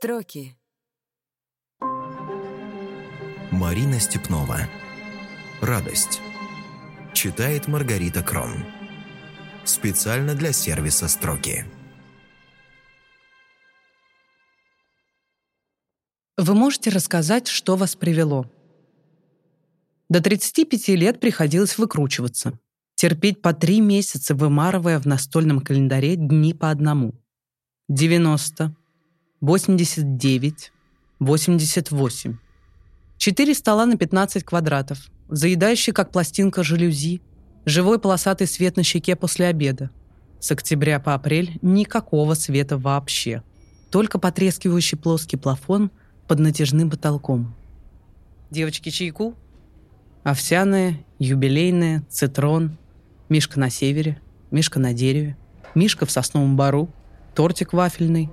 Строки. Марина Степнова. Радость. Читает Маргарита Крон. Специально для сервиса «Строки». Вы можете рассказать, что вас привело? До 35 лет приходилось выкручиваться. Терпеть по три месяца, вымарывая в настольном календаре дни по одному. 90, 89, 88. Четыре стола на 15 квадратов, заедающий, как пластинка жалюзи, живой полосатый свет на щеке после обеда. С октября по апрель никакого света вообще. Только потрескивающий плоский плафон под натяжным потолком. Девочки чайку? Овсяная, юбилейная, цитрон, мишка на севере, мишка на дереве, мишка в сосновом бару, тортик вафельный.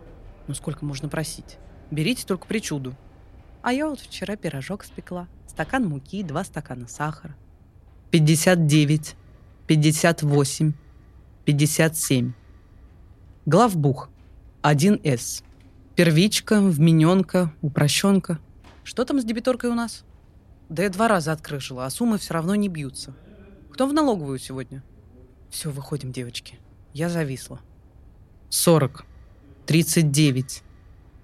Ну сколько можно просить? Берите только причуду. А я вот вчера пирожок спекла. Стакан муки, два стакана сахара. 59, 58, 57. Главбух. 1С. Первичка, вмененка, упрощенка. Что там с дебиторкой у нас? Да я два раза открыжила, а суммы все равно не бьются. Кто в налоговую сегодня? Все, выходим, девочки. Я зависла. 40, 39,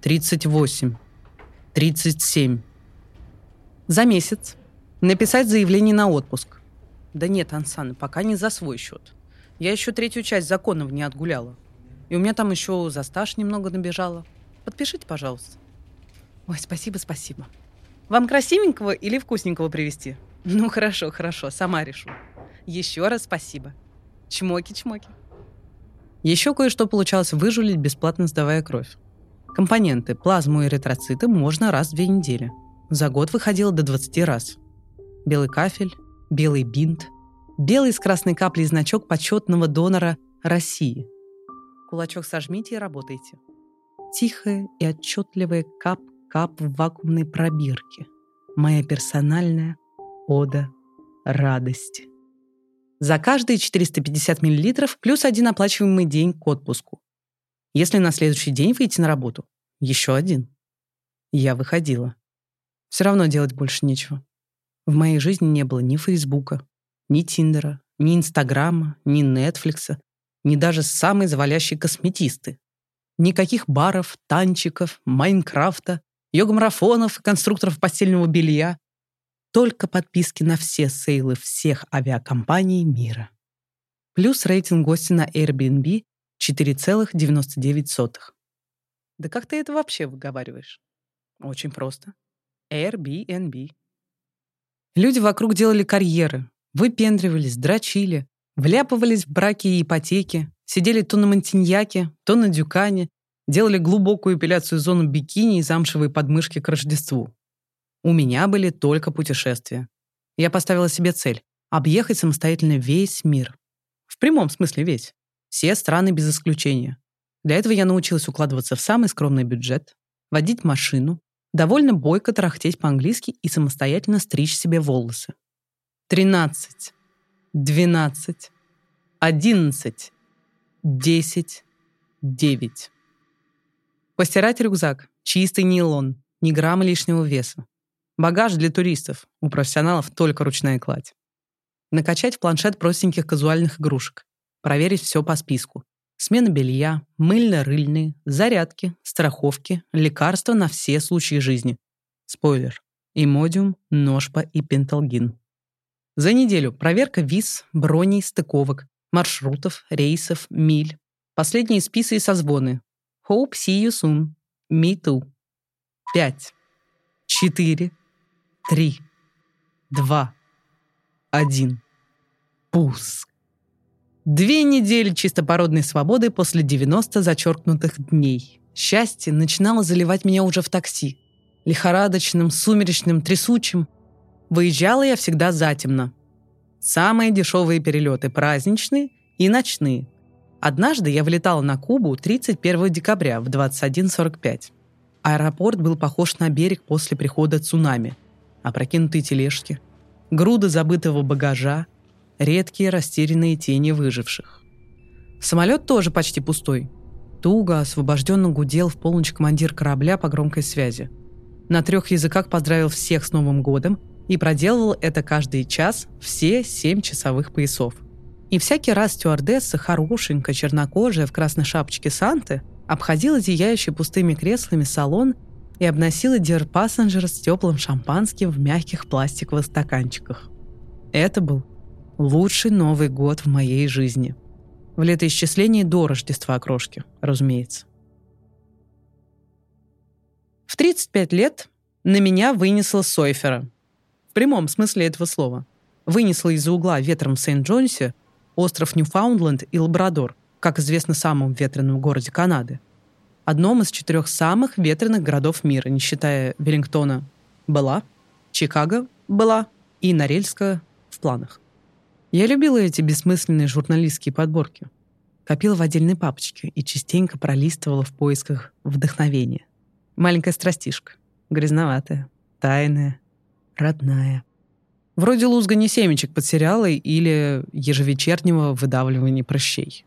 38, 37. За месяц написать заявление на отпуск. Да нет, Ансана, пока не за свой счет. Я еще третью часть законов не отгуляла. И у меня там еще за стаж немного набежало. Подпишите, пожалуйста. Ой, спасибо, спасибо. Вам красивенького или вкусненького привезти? Ну, хорошо, хорошо, сама решу. Еще раз спасибо. Чмоки-чмоки. Еще кое-что получалось выжулить, бесплатно сдавая кровь. Компоненты, плазму и эритроциты можно раз в две недели. За год выходило до 20 раз. Белый кафель, белый бинт, белый с красной каплей значок почетного донора России. Кулачок сожмите и работайте. Тихая и отчетливая кап-кап в вакуумной пробирке. Моя персональная ода радости. За каждые 450 мл плюс один оплачиваемый день к отпуску. Если на следующий день выйти на работу, еще один. Я выходила. Все равно делать больше нечего. В моей жизни не было ни Фейсбука, ни Тиндера, ни Инстаграма, ни Нетфликса, ни даже самой завалящей косметисты. Никаких баров, танчиков, Майнкрафта, йога-марафонов, конструкторов постельного белья. Только подписки на все сейлы всех авиакомпаний мира. Плюс рейтинг гостя на Airbnb 4,99. Да как ты это вообще выговариваешь? Очень просто. Airbnb. Люди вокруг делали карьеры, выпендривались, дрочили, вляпывались в браки и ипотеки, сидели то на Монтиньяке, то на Дюкане, делали глубокую эпиляцию зону бикини и замшевые подмышки к Рождеству. У меня были только путешествия. Я поставила себе цель — объехать самостоятельно весь мир. В прямом смысле весь. Все страны без исключения. Для этого я научилась укладываться в самый скромный бюджет, водить машину, довольно бойко тарахтеть по-английски и самостоятельно стричь себе волосы. 13, 12, 11, 10, 9. Постирать рюкзак, чистый нейлон, ни грамма лишнего веса. Багаж для туристов, у профессионалов только ручная кладь. Накачать в планшет простеньких казуальных игрушек. Проверить все по списку. Смена белья, мыльно-рыльные, зарядки, страховки, лекарства на все случаи жизни. Спойлер. Имодиум, ножпа и пенталгин. За неделю проверка виз, броней, стыковок, маршрутов, рейсов, миль. Последние списы и созвоны. Hope see you soon. Me too. Пять. Четыре. Три. Два. Один. Пуск. Две недели чистопородной свободы после 90 зачеркнутых дней. Счастье начинало заливать меня уже в такси. Лихорадочным, сумеречным, трясучим. Выезжала я всегда затемно. Самые дешевые перелеты – праздничные и ночные. Однажды я вылетала на Кубу 31 декабря в 21.45. Аэропорт был похож на берег после прихода цунами. Опрокинутые тележки, груды забытого багажа, редкие растерянные тени выживших. Самолет тоже почти пустой. туго, освобожденно гудел в полночь командир корабля по громкой связи. На трех языках поздравил всех с Новым годом и проделывал это каждый час все семь часовых поясов. И всякий раз стюардесса, хорошенькая, чернокожая, в красной шапочке Санты, обходила зияющий пустыми креслами салон и обносила Dear Passenger с теплым шампанским в мягких пластиковых стаканчиках. Это был лучший Новый год в моей жизни. В летоисчислении до Рождества крошки, разумеется. В 35 лет на меня вынесло Сойфера. В прямом смысле этого слова. Вынесло из-за угла ветром в Сент-Джонсе остров Ньюфаундленд и Лабрадор, как известно самом ветреном городе Канады – одном из четырех самых ветреных городов мира, не считая Веллингтона, была, Чикаго была и Норильска в планах. Я любила эти бессмысленные журналистские подборки. Копила в отдельной папочке и частенько пролистывала в поисках вдохновения. Маленькая страстишка. Грязноватая, тайная, родная. Вроде лузгани семечек под сериалой или ежевечернего выдавливания прыщей.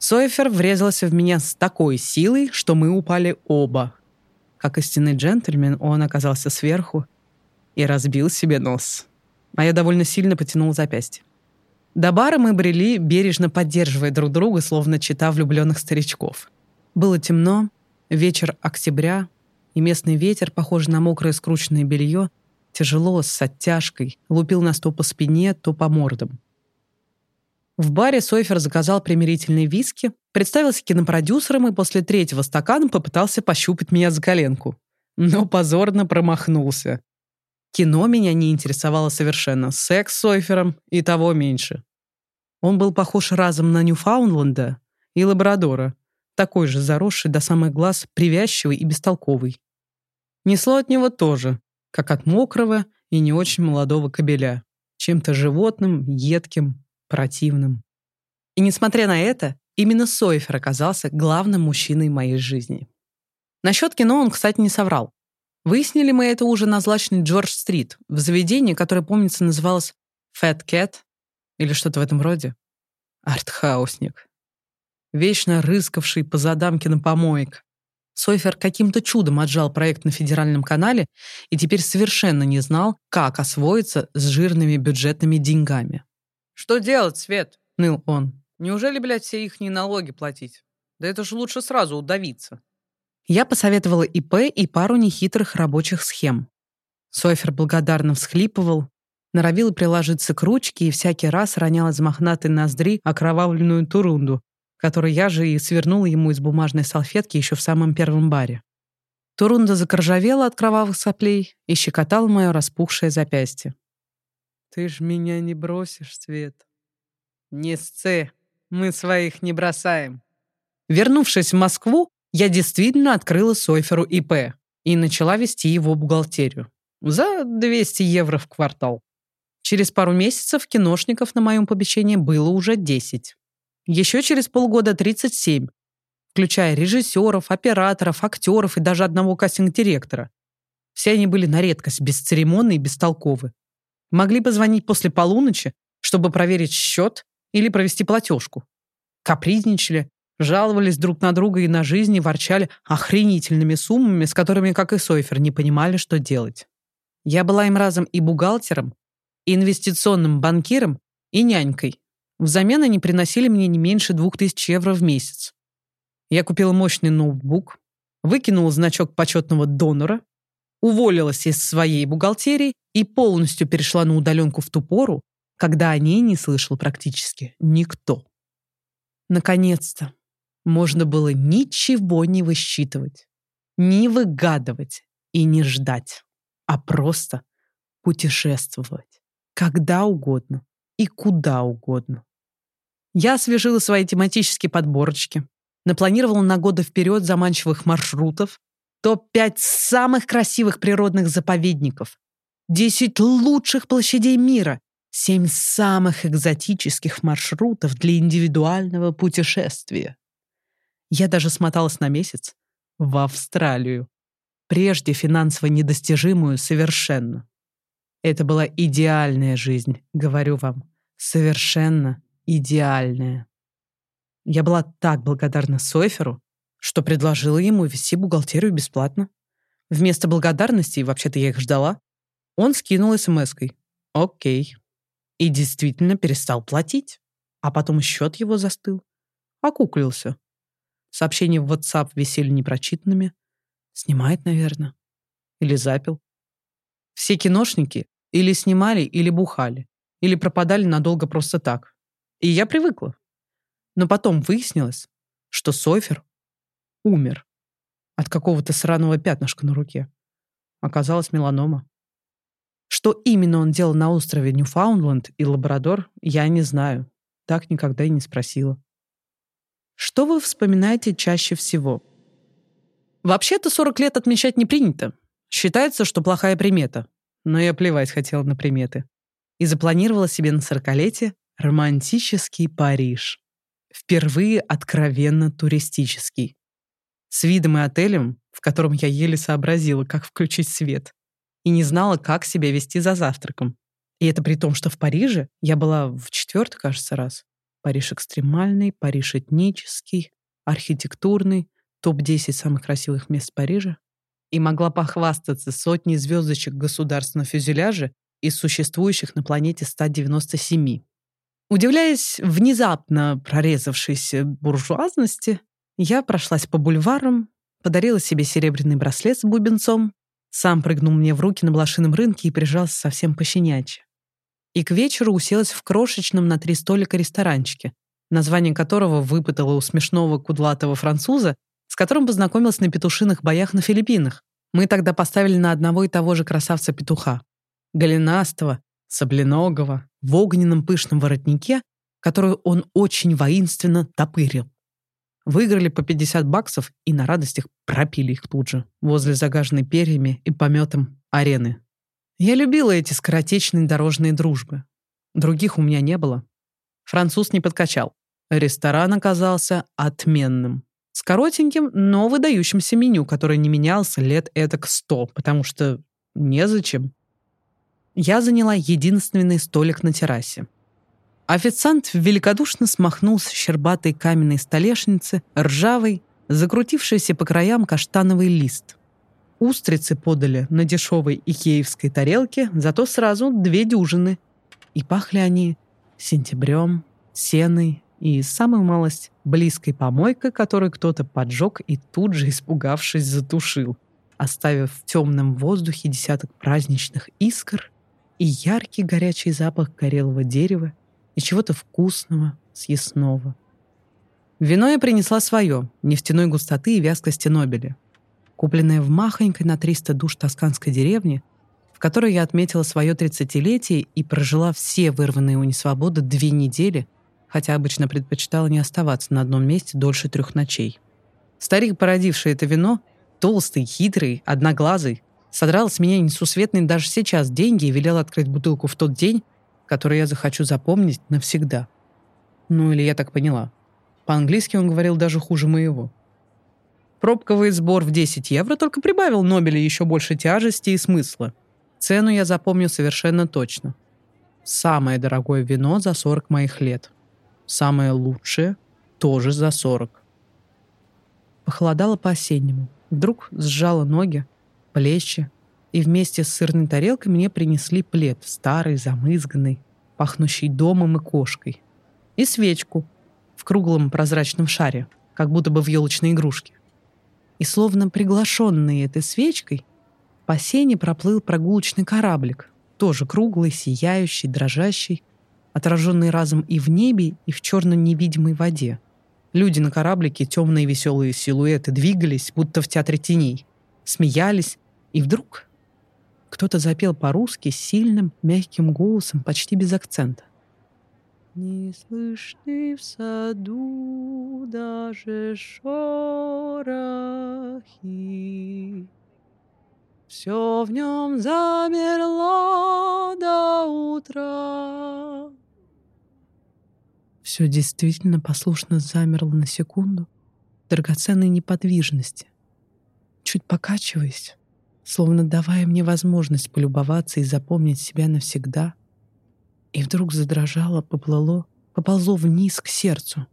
Сойфер врезался в меня с такой силой, что мы упали оба. Как истинный джентльмен, он оказался сверху и разбил себе нос. А я довольно сильно потянул запястье. До бара мы брели, бережно поддерживая друг друга, словно чита влюбленных старичков. Было темно, вечер октября, и местный ветер, похожий на мокрое скрученное белье, тяжело, с оттяжкой, лупил нас то по спине, то по мордам. В баре Сойфер заказал примирительные виски, представился кинопродюсером и после третьего стакана попытался пощупать меня за коленку. Но позорно промахнулся. Кино меня не интересовало совершенно. Секс с Сойфером и того меньше. Он был похож разом на Ньюфаундленда и Лабрадора, такой же заросший до самых глаз, привязчивый и бестолковый. Несло от него тоже, как от мокрого и не очень молодого кобеля, чем-то животным, едким, противным. И несмотря на это, именно Сойфер оказался главным мужчиной моей жизни. Насчет кино он, кстати, не соврал. Выяснили мы это уже на злачной Джордж-стрит, в заведении, которое, помнится, называлось Fat Cat или что-то в этом роде. Артхаусник. Вечно рыскавший по задам кинопомоек. Сойфер каким-то чудом отжал проект на федеральном канале и теперь совершенно не знал, как освоиться с жирными бюджетными деньгами. «Что делать, Свет?» — ныл он. «Неужели, блядь, все ихние налоги платить? Да это же лучше сразу удавиться». Я посоветовала ИП и пару нехитрых рабочих схем. Софер благодарно всхлипывал, норовил приложиться к ручке и всякий раз ронял из мохнатой ноздри окровавленную турунду, которую я же и свернула ему из бумажной салфетки еще в самом первом баре. Турунда закоржавела от кровавых соплей и щекотала мое распухшее запястье. Ты ж меня не бросишь, Свет. Не сцы, мы своих не бросаем. Вернувшись в Москву, я действительно открыла Сойферу ИП и начала вести его бухгалтерию. За 200 евро в квартал. Через пару месяцев киношников на моем попечении было уже 10. Еще через полгода 37, включая режиссеров, операторов, актеров и даже одного кастинг-директора. Все они были на редкость бесцеремонны и бестолковы. Могли позвонить после полуночи, чтобы проверить счет или провести платежку. Капризничали, жаловались друг на друга и на жизнь и ворчали охренительными суммами, с которыми, как и Сойфер, не понимали, что делать. Я была им разом и бухгалтером, и инвестиционным банкиром, и нянькой. Взамен они приносили мне не меньше двух тысяч евро в месяц. Я купила мощный ноутбук, выкинула значок почетного донора, уволилась из своей бухгалтерии и полностью перешла на удаленку в ту пору, когда о ней не слышал практически никто. Наконец-то можно было ничего не высчитывать, не выгадывать и не ждать, а просто путешествовать когда угодно и куда угодно. Я освежила свои тематические подборочки, напланировала на годы вперед заманчивых маршрутов, топ-5 самых красивых природных заповедников, 10 лучших площадей мира, 7 самых экзотических маршрутов для индивидуального путешествия. Я даже смоталась на месяц в Австралию, прежде финансово недостижимую совершенно. Это была идеальная жизнь, говорю вам, совершенно идеальная. Я была так благодарна Сойферу, что предложила ему вести бухгалтерию бесплатно. Вместо благодарности, вообще-то я их ждала, он скинул смс-кой. Окей. И действительно перестал платить. А потом счет его застыл. Окуклился. Сообщения в WhatsApp висели непрочитанными. Снимает, наверное. Или запил. Все киношники или снимали, или бухали. Или пропадали надолго просто так. И я привыкла. Но потом выяснилось, что Софер умер от какого-то сраного пятнышка на руке. Оказалось меланома. Что именно он делал на острове Ньюфаундленд и Лабрадор, я не знаю. Так никогда и не спросила. Что вы вспоминаете чаще всего? Вообще-то 40 лет отмечать не принято. Считается, что плохая примета. Но я плевать хотела на приметы. И запланировала себе на сорокалетие романтический Париж. Впервые откровенно туристический. С видом и отелем, в котором я еле сообразила, как включить свет. И не знала, как себя вести за завтраком. И это при том, что в Париже я была в четвертый, кажется, раз. Париж экстремальный, Париж этнический, архитектурный, топ-10 самых красивых мест Парижа. И могла похвастаться сотней звездочек государственного фюзеляжа из существующих на планете 197. Удивляясь внезапно прорезавшейся буржуазности, я прошлась по бульварам, подарила себе серебряный браслет с бубенцом, сам прыгнул мне в руки на блошином рынке и прижался совсем пощенячьи. И к вечеру уселась в крошечном на три столика ресторанчике, название которого выпытала у смешного кудлатого француза, с которым познакомилась на петушиных боях на Филиппинах. Мы тогда поставили на одного и того же красавца-петуха. Голенастого, сабленогого, в огненном пышном воротнике, которую он очень воинственно топырил. Выиграли по 50 баксов и на радостях пропили их тут же, возле загаженной перьями и пометом арены. Я любила эти скоротечные дорожные дружбы. Других у меня не было. Француз не подкачал. Ресторан оказался отменным. С коротеньким, но выдающимся меню, которое не менялся лет этак сто, потому что незачем. Я заняла единственный столик на террасе. Официант великодушно смахнул с щербатой каменной столешницы ржавый, закрутившийся по краям каштановый лист. Устрицы подали на дешевой икеевской тарелке, зато сразу две дюжины. И пахли они сентябрем, сеной и, самую малость, близкой помойкой, которую кто-то поджег и тут же, испугавшись, затушил, оставив в темном воздухе десяток праздничных искр и яркий горячий запах горелого дерева и чего-то вкусного, съестного. Вино я принесла свое, нефтяной густоты и вязкости Нобеля, купленное в махонькой на 300 душ тосканской деревне, в которой я отметила свое тридцатилетие и прожила все вырванные у несвободы две недели, хотя обычно предпочитала не оставаться на одном месте дольше трех ночей. Старик, породивший это вино, толстый, хитрый, одноглазый, содрал с меня несусветные даже сейчас деньги и велел открыть бутылку в тот день, который я захочу запомнить навсегда. Ну или я так поняла. По-английски он говорил даже хуже моего. Пробковый сбор в 10 евро только прибавил Нобеля еще больше тяжести и смысла. Цену я запомню совершенно точно. Самое дорогое вино за 40 моих лет. Самое лучшее тоже за 40. Похолодало по-осеннему. Вдруг сжала ноги, плечи, и вместе с сырной тарелкой мне принесли плед, старый, замызганный, пахнущий домом и кошкой. И свечку в круглом прозрачном шаре, как будто бы в елочной игрушке. И словно приглашенный этой свечкой, по сене проплыл прогулочный кораблик, тоже круглый, сияющий, дрожащий, отраженный разом и в небе, и в черно-невидимой воде. Люди на кораблике, темные веселые силуэты, двигались, будто в театре теней, смеялись, и вдруг кто-то запел по-русски сильным, мягким голосом, почти без акцента. Не слышны в саду даже шорохи. Все в нем замерло до утра. Все действительно послушно замерло на секунду, драгоценной неподвижности. Чуть покачиваясь, словно давая мне возможность полюбоваться и запомнить себя навсегда. И вдруг задрожало, поплыло, поползло вниз к сердцу,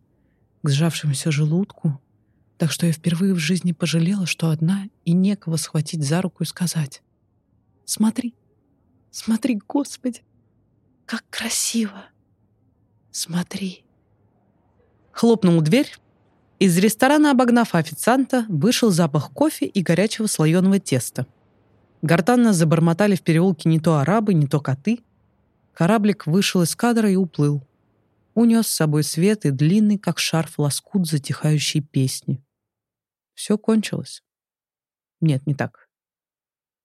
к сжавшемуся желудку, Так что я впервые в жизни пожалела, что одна и некого схватить за руку и сказать «Смотри, смотри, Господи, как красиво! Смотри!» Хлопнул дверь. Из ресторана, обогнав официанта, вышел запах кофе и горячего слоеного теста. Гортанно забормотали в переулке не то арабы, не то коты. Кораблик вышел из кадра и уплыл. Унес с собой свет и длинный, как шарф, лоскут затихающей песни. Все кончилось. Нет, не так.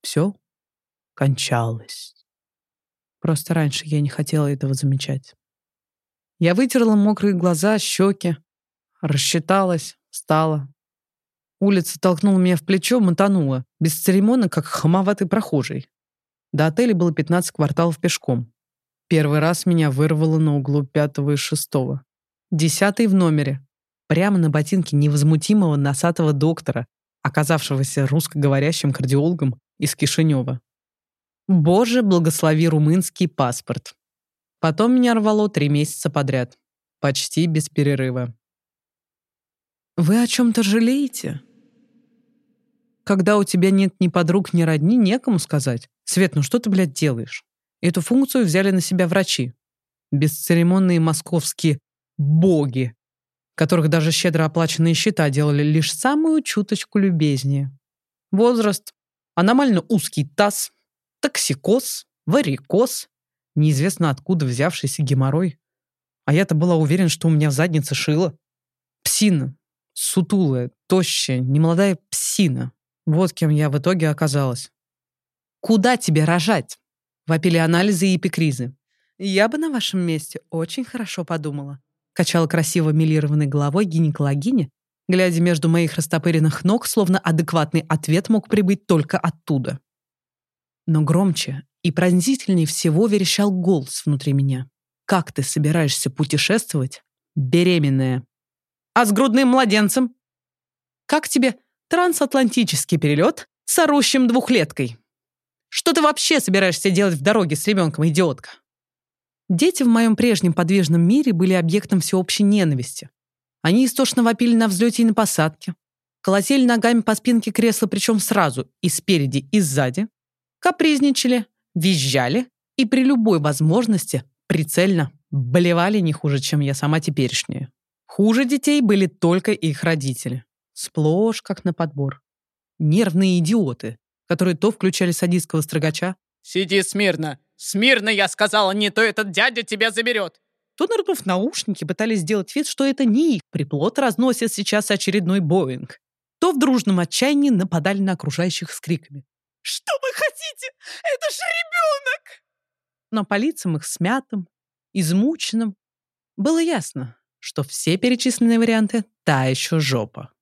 Все кончалось. Просто раньше я не хотела этого замечать. Я вытерла мокрые глаза, щеки, рассчиталась, встала. Улица толкнула меня в плечо, мотанула, без церемонно, как хамоватый прохожий. До отеля было 15 кварталов пешком. Первый раз меня вырвало на углу пятого и шестого. Десятый в номере, прямо на ботинке невозмутимого носатого доктора, оказавшегося русскоговорящим кардиологом из Кишинева. Боже, благослови румынский паспорт. Потом меня рвало три месяца подряд. Почти без перерыва. Вы о чем-то жалеете? Когда у тебя нет ни подруг, ни родни, некому сказать. Свет, ну что ты, блядь, делаешь? Эту функцию взяли на себя врачи. Бесцеремонные московские боги которых даже щедро оплаченные счета делали лишь самую чуточку любезнее. Возраст, аномально узкий таз, токсикоз, варикоз, неизвестно откуда взявшийся геморрой. А я-то была уверен, что у меня в заднице шило. Псина, сутулая, тощая, немолодая псина. Вот кем я в итоге оказалась. «Куда тебе рожать?» — вопили анализы и эпикризы. Я бы на вашем месте очень хорошо подумала. Качала красиво милированной головой гинекологиня, глядя между моих растопыренных ног, словно адекватный ответ мог прибыть только оттуда. Но громче и пронзительней всего верещал голос внутри меня. «Как ты собираешься путешествовать, беременная? А с грудным младенцем? Как тебе трансатлантический перелет с орущим двухлеткой? Что ты вообще собираешься делать в дороге с ребенком, идиотка?» Дети в моем прежнем подвижном мире были объектом всеобщей ненависти. Они истошно вопили на взлете и на посадке, колотели ногами по спинке кресла, причем сразу, и спереди, и сзади, капризничали, визжали и при любой возможности прицельно болевали не хуже, чем я сама теперешняя. Хуже детей были только их родители. Сплошь как на подбор. Нервные идиоты, которые то включали садистского строгача. «Сиди смирно! Смирно, я сказала, не то этот дядя тебя заберет. То, нырнув наушники, пытались сделать вид, что это не их приплод разносит сейчас очередной Боинг. То в дружном отчаянии нападали на окружающих с криками. «Что вы хотите? Это же ребенок!» Но по лицам их смятым, измученным, было ясно, что все перечисленные варианты — та еще жопа.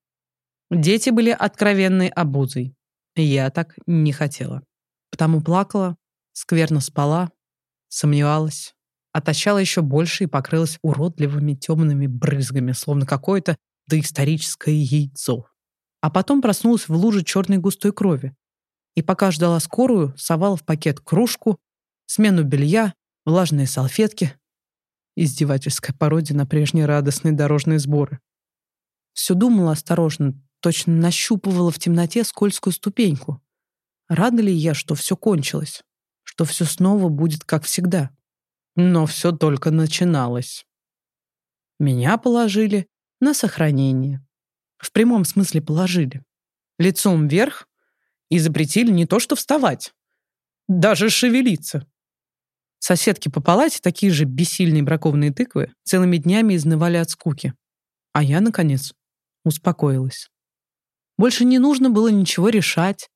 Дети были откровенной обузой. Я так не хотела. Потому плакала, скверно спала, сомневалась, отощала еще больше и покрылась уродливыми темными брызгами, словно какое-то доисторическое яйцо. А потом проснулась в луже черной густой крови. И пока ждала скорую, совала в пакет кружку, смену белья, влажные салфетки. Издевательская пародия на прежние радостные дорожные сборы. Все думала осторожно, точно нащупывала в темноте скользкую ступеньку. Рада ли я, что все кончилось? что все снова будет как всегда. Но все только начиналось. Меня положили на сохранение. В прямом смысле положили. Лицом вверх и запретили не то что вставать, даже шевелиться. Соседки по палате, такие же бессильные бракованные тыквы, целыми днями изнывали от скуки. А я, наконец, успокоилась. Больше не нужно было ничего решать,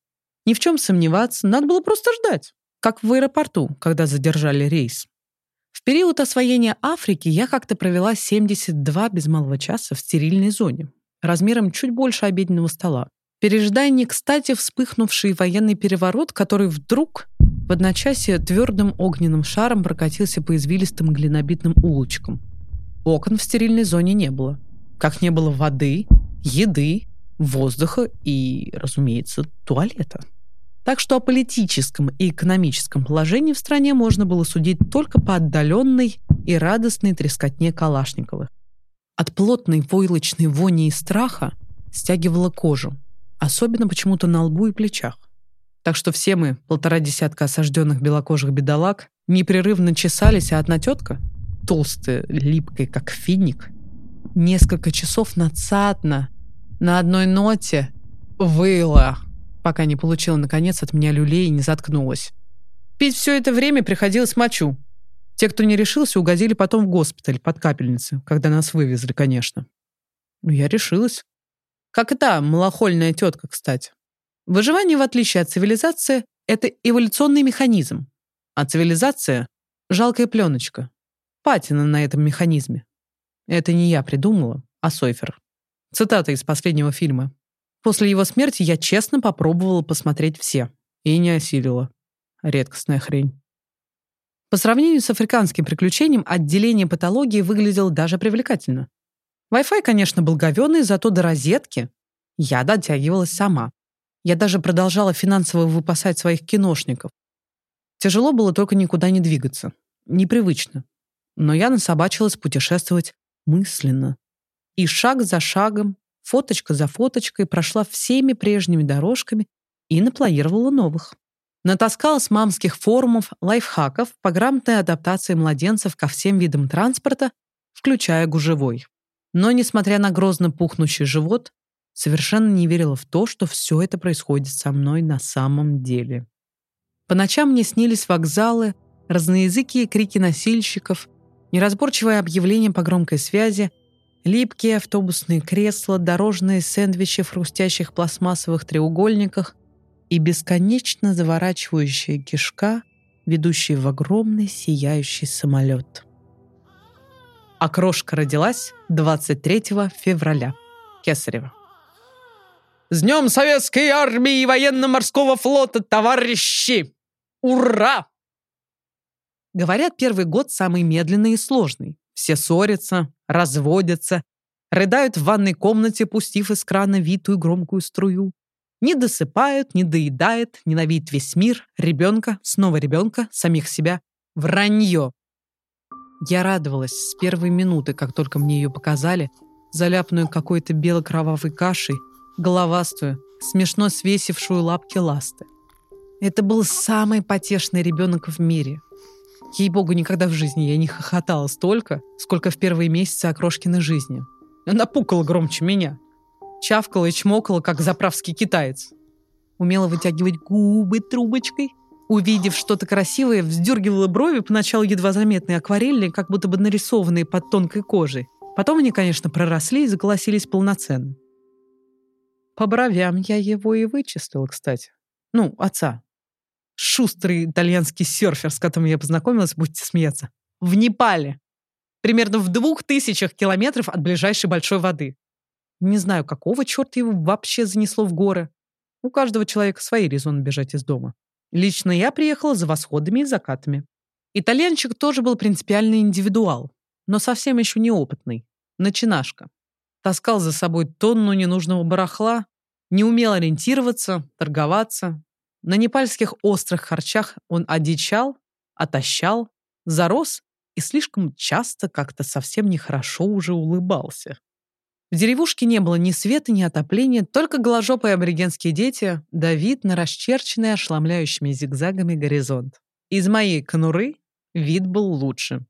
ни в чем сомневаться, надо было просто ждать как в аэропорту, когда задержали рейс. В период освоения Африки я как-то провела 72 без малого часа в стерильной зоне, размером чуть больше обеденного стола. Пережидая не кстати вспыхнувший военный переворот, который вдруг в одночасье твердым огненным шаром прокатился по извилистым глинобитным улочкам. Окон в стерильной зоне не было. Как не было воды, еды, воздуха и, разумеется, туалета. Так что о политическом и экономическом положении в стране можно было судить только по отдаленной и радостной трескотне Калашниковых. От плотной войлочной вони и страха стягивала кожу, особенно почему-то на лбу и плечах. Так что все мы, полтора десятка осажденных белокожих бедолаг, непрерывно чесались, а одна тетка, толстая, липкая, как финик, несколько часов надсадно, на одной ноте, выла, пока не получила, наконец, от меня люлей и не заткнулась. Пить все это время приходилось мочу. Те, кто не решился, угодили потом в госпиталь под капельницы, когда нас вывезли, конечно. Но я решилась. Как и та малохольная тетка, кстати. Выживание, в отличие от цивилизации, это эволюционный механизм. А цивилизация — жалкая пленочка. Патина на этом механизме. Это не я придумала, а Сойфер. Цитата из последнего фильма. После его смерти я честно попробовала посмотреть все. И не осилила. Редкостная хрень. По сравнению с африканским приключением, отделение патологии выглядело даже привлекательно. Wi-Fi, конечно, был говёный, зато до розетки я дотягивалась сама. Я даже продолжала финансово выпасать своих киношников. Тяжело было только никуда не двигаться. Непривычно. Но я насобачилась путешествовать мысленно. И шаг за шагом, фоточка за фоточкой прошла всеми прежними дорожками и напланировала новых. Натаскала с мамских форумов лайфхаков по грамотной адаптации младенцев ко всем видам транспорта, включая гужевой. Но, несмотря на грозно пухнущий живот, совершенно не верила в то, что все это происходит со мной на самом деле. По ночам мне снились вокзалы, разноязыкие крики носильщиков, неразборчивое объявление по громкой связи, липкие автобусные кресла, дорожные сэндвичи в хрустящих пластмассовых треугольниках и бесконечно заворачивающая кишка, ведущая в огромный сияющий самолет. Окрошка родилась 23 февраля. Кесарева. С Днем Советской Армии и Военно-Морского Флота, товарищи! Ура! Говорят, первый год самый медленный и сложный. Все ссорятся, разводятся, рыдают в ванной комнате, пустив из крана витую громкую струю. Не досыпают, не доедает, ненавидит весь мир, ребенка, снова ребенка, самих себя. Вранье. Я радовалась с первой минуты, как только мне ее показали, заляпанную какой-то бело-кровавой кашей, головастую, смешно свесившую лапки ласты. Это был самый потешный ребенок в мире. Ей-богу, никогда в жизни я не хохотала столько, сколько в первые месяцы окрошкиной жизни. Она пукала громче меня. Чавкала и чмокала, как заправский китаец. Умела вытягивать губы трубочкой. Увидев что-то красивое, вздергивала брови, поначалу едва заметные акварельные, как будто бы нарисованные под тонкой кожей. Потом они, конечно, проросли и заголосились полноценно. По бровям я его и вычислила, кстати. Ну, отца. Шустрый итальянский серфер, с которым я познакомилась, будете смеяться. В Непале. Примерно в двух тысячах километров от ближайшей большой воды. Не знаю, какого черта его вообще занесло в горы. У каждого человека свои резоны бежать из дома. Лично я приехала за восходами и закатами. Итальянчик тоже был принципиальный индивидуал, но совсем еще неопытный. Начинашка таскал за собой тонну ненужного барахла, не умел ориентироваться, торговаться. На непальских острых харчах он одичал, отощал, зарос и слишком часто как-то совсем нехорошо уже улыбался. В деревушке не было ни света, ни отопления, только голожопые аборигенские дети, да вид на расчерченный ошеломляющими зигзагами горизонт. Из моей конуры вид был лучше.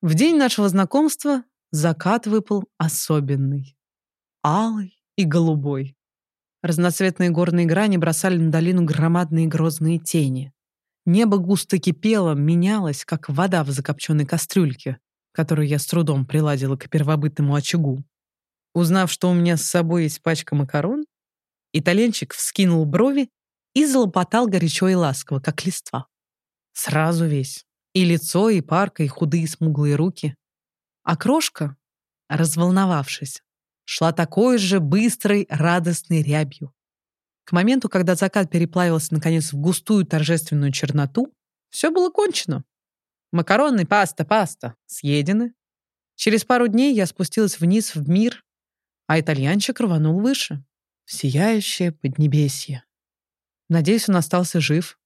В день нашего знакомства Закат выпал особенный. Алый и голубой. Разноцветные горные грани бросали на долину громадные грозные тени. Небо густо кипело, менялось, как вода в закопченной кастрюльке, которую я с трудом приладила к первобытному очагу. Узнав, что у меня с собой есть пачка макарон, итальянчик вскинул брови и залопотал горячо и ласково, как листва. Сразу весь. И лицо, и парка, и худые смуглые руки. А крошка, разволновавшись, шла такой же быстрой, радостной рябью. К моменту, когда закат переплавился наконец в густую торжественную черноту, все было кончено. Макароны, паста, паста съедены. Через пару дней я спустилась вниз в мир, а итальянчик рванул выше, в сияющее поднебесье. Надеюсь, он остался жив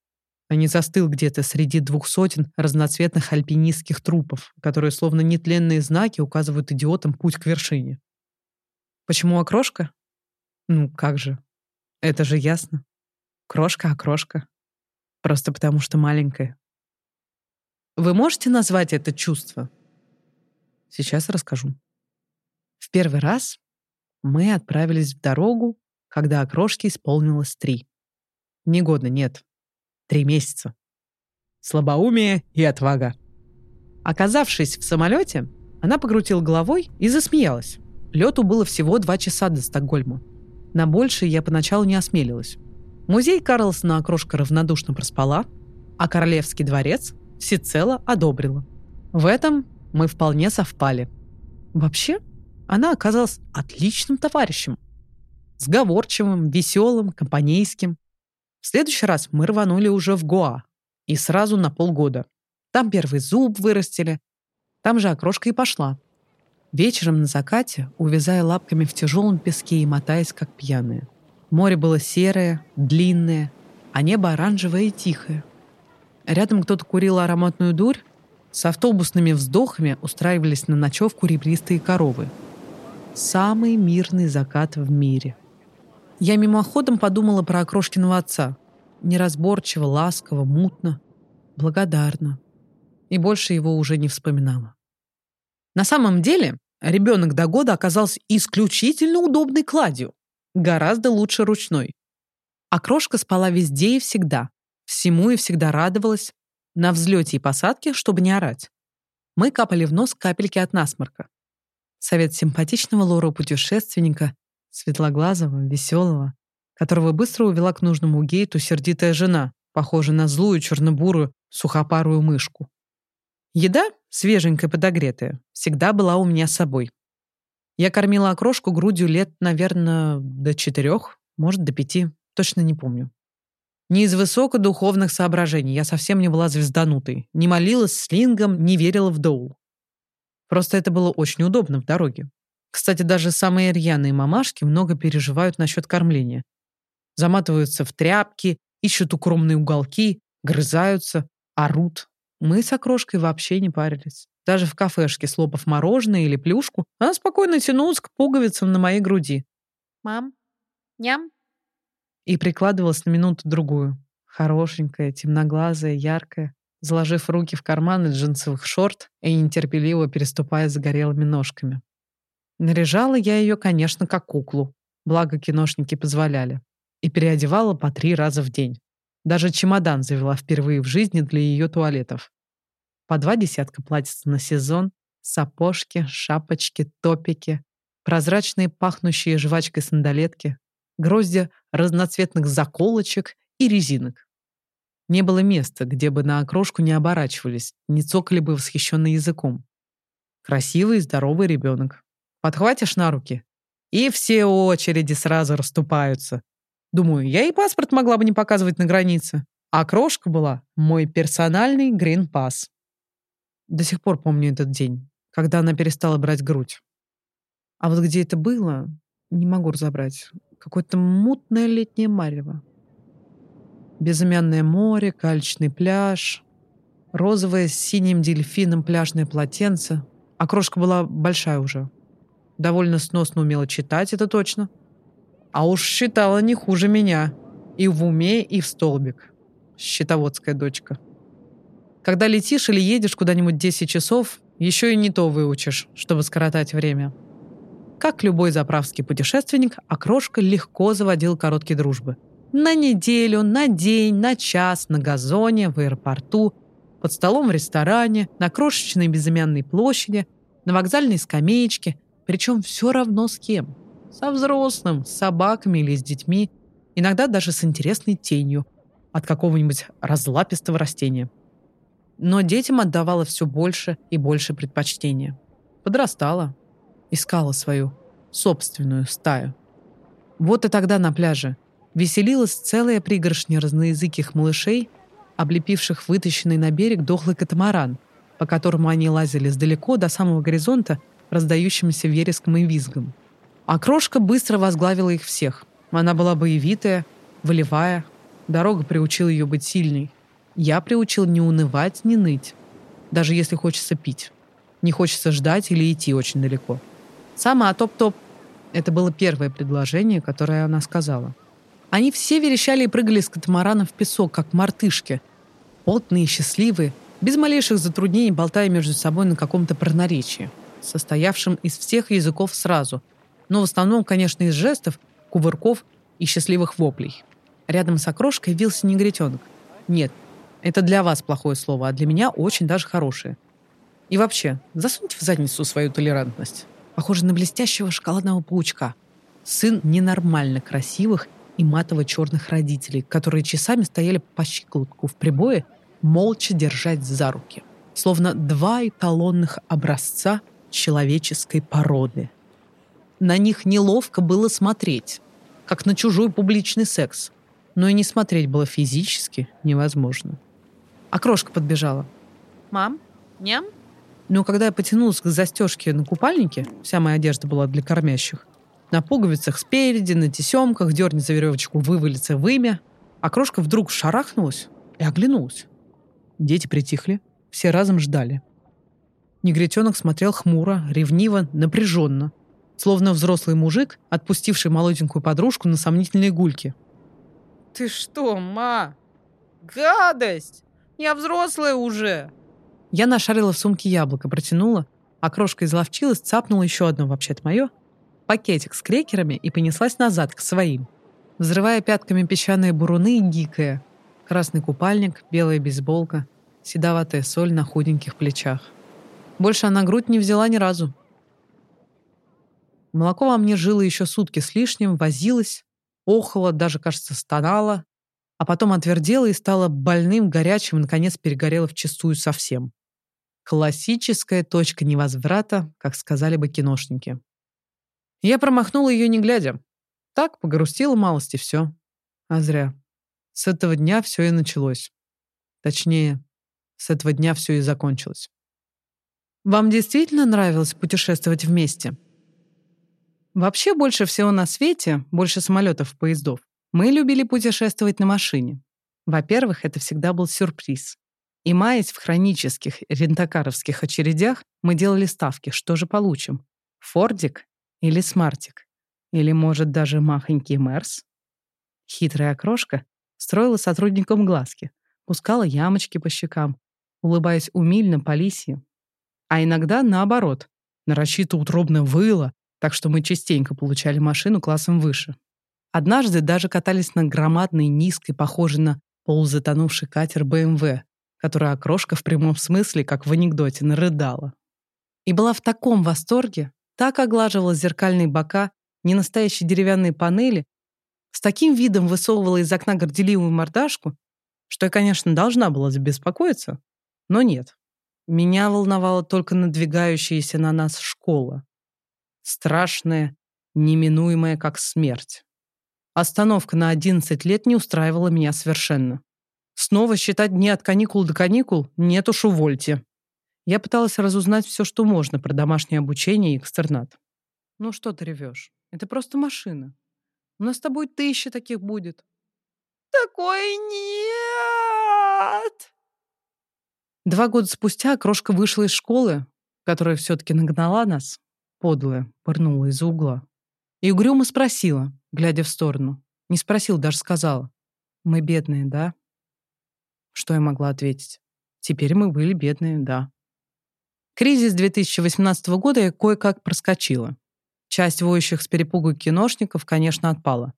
а не застыл где-то среди двух сотен разноцветных альпинистских трупов, которые словно нетленные знаки указывают идиотам путь к вершине. Почему окрошка? Ну, как же. Это же ясно. Крошка-окрошка. Просто потому, что маленькая. Вы можете назвать это чувство? Сейчас расскажу. В первый раз мы отправились в дорогу, когда окрошке исполнилось три. Не года, нет. Три месяца. Слабоумие и отвага. Оказавшись в самолете, она покрутила головой и засмеялась. Лету было всего два часа до Стокгольма. На большее я поначалу не осмелилась. Музей Карлсона окрошка равнодушно проспала, а Королевский дворец всецело одобрила. В этом мы вполне совпали. Вообще, она оказалась отличным товарищем. Сговорчивым, веселым, компанейским. В следующий раз мы рванули уже в Гоа. И сразу на полгода. Там первый зуб вырастили. Там же окрошка и пошла. Вечером на закате, увязая лапками в тяжелом песке и мотаясь, как пьяные. Море было серое, длинное, а небо оранжевое и тихое. Рядом кто-то курил ароматную дурь, с автобусными вздохами устраивались на ночевку ребристые коровы. Самый мирный закат в мире. Я мимоходом подумала про Окрошкиного отца. Неразборчиво, ласково, мутно, благодарно. И больше его уже не вспоминала. На самом деле, ребенок до года оказался исключительно удобной кладью. Гораздо лучше ручной. А крошка спала везде и всегда. Всему и всегда радовалась. На взлете и посадке, чтобы не орать. Мы капали в нос капельки от насморка. Совет симпатичного лора-путешественника, светлоглазого, веселого, которого быстро увела к нужному гейту сердитая жена, похожая на злую чернобурую сухопарую мышку. Еда, свеженькая подогретая, всегда была у меня с собой. Я кормила окрошку грудью лет, наверное, до четырех, может, до пяти, точно не помню. Не из высокодуховных соображений, я совсем не была звезданутой, не молилась слингом, не верила в доул. Просто это было очень удобно в дороге. Кстати, даже самые рьяные мамашки много переживают насчет кормления. Заматываются в тряпки, ищут укромные уголки, грызаются, орут. Мы с окрошкой вообще не парились. Даже в кафешке, слопав мороженое или плюшку, она спокойно тянулась к пуговицам на моей груди. «Мам? Ням?» И прикладывалась на минуту-другую. Хорошенькая, темноглазая, яркая, заложив руки в карманы джинсовых шорт и нетерпеливо переступая загорелыми ножками. Наряжала я ее, конечно, как куклу, благо киношники позволяли, и переодевала по три раза в день. Даже чемодан завела впервые в жизни для ее туалетов по два десятка платьиц на сезон, сапожки, шапочки, топики, прозрачные пахнущие жвачкой сандалетки, гроздья разноцветных заколочек и резинок. Не было места, где бы на окрошку не оборачивались, не цокали бы восхищенно языком. Красивый и здоровый ребенок. Подхватишь на руки, и все очереди сразу расступаются. Думаю, я и паспорт могла бы не показывать на границе. А крошка была мой персональный грин-пас. До сих пор помню этот день, когда она перестала брать грудь. А вот где это было, не могу разобрать. Какое-то мутное летнее марево. Безымянное море, кальчный пляж, розовое с синим дельфином пляжное полотенце. А крошка была большая уже. Довольно сносно умела читать, это точно. А уж считала не хуже меня. И в уме, и в столбик. Щитоводская дочка. Когда летишь или едешь куда-нибудь 10 часов, еще и не то выучишь, чтобы скоротать время. Как любой заправский путешественник, окрошка легко заводил короткие дружбы. На неделю, на день, на час, на газоне, в аэропорту, под столом в ресторане, на крошечной безымянной площади, на вокзальной скамеечке, причем все равно с кем. Со взрослым, с собаками или с детьми, иногда даже с интересной тенью от какого-нибудь разлапистого растения – но детям отдавала все больше и больше предпочтения. Подрастала, искала свою собственную стаю. Вот и тогда на пляже веселилась целая пригоршня разноязыких малышей, облепивших вытащенный на берег дохлый катамаран, по которому они лазили сдалеко до самого горизонта, раздающимся вереском и визгом. А крошка быстро возглавила их всех. Она была боевитая, волевая, дорога приучила ее быть сильной – я приучил не унывать, не ныть. Даже если хочется пить. Не хочется ждать или идти очень далеко. Сама топ-топ. Это было первое предложение, которое она сказала. Они все верещали и прыгали с катамарана в песок, как мартышки. Потные, счастливые, без малейших затруднений болтая между собой на каком-то пронаречии, состоявшем из всех языков сразу, но в основном, конечно, из жестов, кувырков и счастливых воплей. Рядом с окрошкой вился негритенок. Нет, это для вас плохое слово, а для меня очень даже хорошее. И вообще, засуньте в задницу свою толерантность. Похоже на блестящего шоколадного паучка. Сын ненормально красивых и матово-черных родителей, которые часами стояли по щиколотку в прибое, молча держать за руки. Словно два эталонных образца человеческой породы. На них неловко было смотреть, как на чужой публичный секс. Но и не смотреть было физически невозможно. А крошка подбежала. Мам? Ням? Но когда я потянулась к застежке на купальнике, вся моя одежда была для кормящих, на пуговицах спереди, на тесемках, дерни за веревочку, вывалится вымя, а крошка вдруг шарахнулась и оглянулась. Дети притихли, все разом ждали. Негритенок смотрел хмуро, ревниво, напряженно, словно взрослый мужик, отпустивший молоденькую подружку на сомнительные гульки. «Ты что, ма? Гадость! Я взрослая уже!» Я нашарила в сумке яблоко, протянула, а крошка изловчилась, цапнула еще одно, вообще-то мое, пакетик с крекерами и понеслась назад, к своим. Взрывая пятками песчаные буруны и гикая. Красный купальник, белая бейсболка, седоватая соль на худеньких плечах. Больше она грудь не взяла ни разу. Молоко во мне жило еще сутки с лишним, возилось, охало, даже, кажется, стонало, а потом отвердело и стало больным, горячим и, наконец, перегорело вчистую совсем. Классическая точка невозврата, как сказали бы киношники. Я промахнула ее не глядя. Так, погрустила малость и все. А зря. С этого дня все и началось. Точнее, с этого дня все и закончилось. Вам действительно нравилось путешествовать вместе? Вообще больше всего на свете, больше самолетов и поездов, мы любили путешествовать на машине. Во-первых, это всегда был сюрприз. И маясь в хронических рентакаровских очередях, мы делали ставки, что же получим. Фордик или смартик? Или, может, даже махонький Мерс? Хитрая окрошка строила сотрудникам глазки, пускала ямочки по щекам, улыбаясь умильно по лисье. А иногда наоборот, нарочито утробно выла, так что мы частенько получали машину классом выше. Однажды даже катались на громадной, низкой, похожей на полузатонувший катер БМВ, которая окрошка в прямом смысле, как в анекдоте, нарыдала. И была в таком восторге, так оглаживала зеркальные бока, ненастоящие деревянные панели, с таким видом высовывала из окна горделивую мордашку, что я, конечно, должна была забеспокоиться, но нет. Меня волновала только надвигающаяся на нас школа. Страшная, неминуемая как смерть. Остановка на 11 лет не устраивала меня совершенно. Снова считать дни от каникул до каникул? Нет уж, увольте. Я пыталась разузнать все, что можно про домашнее обучение и экстернат. Ну что ты ревешь? Это просто машина. У нас с тобой тысяча таких будет. Такой нет! Два года спустя крошка вышла из школы, которая все-таки нагнала нас, подлая, пырнула из-за угла. И угрюмо спросила, глядя в сторону. Не спросил, даже сказала. «Мы бедные, да?» Что я могла ответить? Теперь мы были бедные, да. Кризис 2018 года я кое-как проскочила. Часть воющих с перепугу киношников, конечно, отпала.